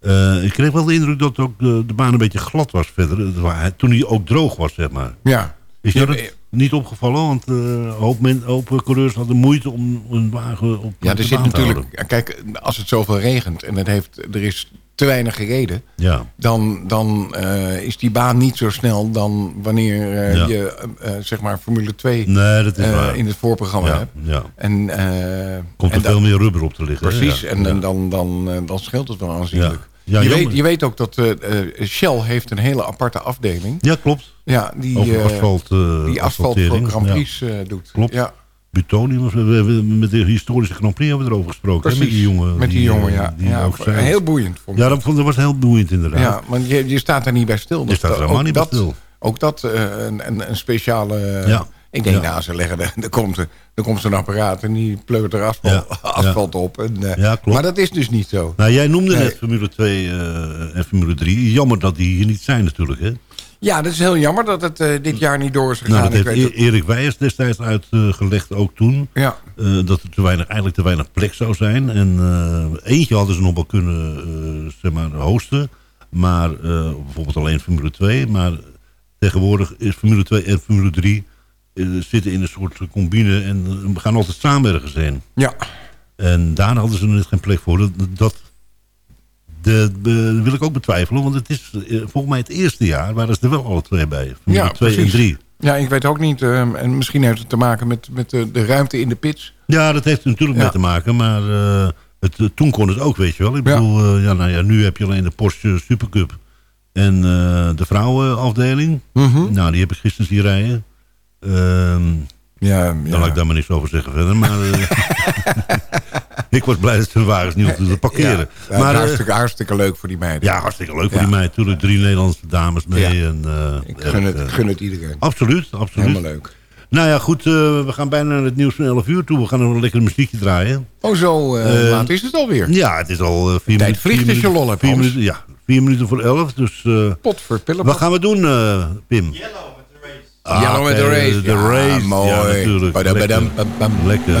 eh, ik kreeg wel de indruk dat ook de, de baan een beetje glad was verder. Toen hij ook droog was, zeg maar. Ja. Is dat niet opgevallen? Want eh, een hoop, men, hoop coureurs hadden moeite om een wagen op Ja, er zit natuurlijk... Kijk, als het zoveel regent en het heeft, er is te weinig gereden... Ja. dan, dan eh, is die baan niet zo snel dan wanneer eh, Ja. je zeg maar Formule 2 Nee, dat is waar. in het voorprogramma Ja, hebt. ja. En, eh, Komt er en veel dan- meer rubber op te liggen. Precies, en, en dan, dan, eh, dan scheelt het wel aanzienlijk. Ja, je, weet, je weet ook dat eh, eh, Shell heeft een hele aparte afdeling. Ja, klopt. Ja, die, Over eh, asfalt, die asfalt voor Grand. Prix doet. Klopt. Ja. We hebben met de historische Grand Prix hebben we erover gesproken. hè, met die jongen. met die jongen, ja. Die heel boeiend, vond ik. Ja, dat, vond- dat was heel boeiend inderdaad. Ja, want je, je staat er niet bij stil. Je staat er helemaal niet bij dat, stil. Ook dat eh, een, een, een speciale... Ja. Ik denk, nou, ze leggen er, er komt, er komt zo'n apparaat en die pleurt er asfalt, op. En, eh, Ja, klopt. Maar dat is dus niet zo. Nou, jij noemde Nee. net Formule 2 eh, en Formule 3. Jammer dat die hier niet zijn natuurlijk, hè? Ja, dat is heel jammer dat het eh, dit jaar niet door is gegaan. Nou, dat Ik heeft E- Erik Wijers destijds uitgelegd, ook toen. Ja. dat er te weinig, eigenlijk te weinig plek zou zijn. En eentje hadden ze nog wel kunnen zeg maar, hosten. Maar bijvoorbeeld alleen Formule 2. Maar tegenwoordig is Formule 2 en Formule 3 eh, zitten in een soort combine. En eh, we gaan altijd samen ergens heen. Ja. En daar hadden ze net geen plek voor. Dat, wil ik ook betwijfelen. Want het is eh, volgens mij het eerste jaar waren ze er wel alle twee bij. Ja, 2 en. 3. Ja, ik weet ook niet. eh, en misschien heeft het te maken met, met de, de ruimte in de pits. Ja, dat heeft er natuurlijk Ja. mee te maken. Maar eh, het, eh, toen kon het ook, weet je wel. Ik bedoel, eh, ja, nou ja, nu heb je alleen de Porsche Supercup. En eh, de vrouwenafdeling. Mhm. Nou, die heb ik gisteren zien rijden. Ehm, Ja, Dan laat ik daar maar niks over zeggen verder. Maar eh, ik was blij dat ze hun wagens niet hoefden te parkeren. Ja, maar, eh, hartstikke, hartstikke leuk voor die meiden. ja, hartstikke leuk voor Ja. die meid. Natuurlijk drie Nederlandse dames mee. Ja. En, eh, Ik gun het, ik gun het iedereen. Absoluut, absoluut. Helemaal leuk. Nou ja, goed. eh, we gaan bijna naar het nieuws van 11 uur toe. We gaan nog een lekker muziekje draaien. Oh, zo laat is het alweer. Ja, het is al vier Tijd minuten. vliegt vier als je lol hebt, vier Hans. minuten, Ja, vier minuten voor elf. Dus eh, Pot voor pillen. wat gaan we doen, eh, Pim? Ah, Yellow de oké, race. Ja, race, mooi. ja natuurlijk. Lekker. Lekker.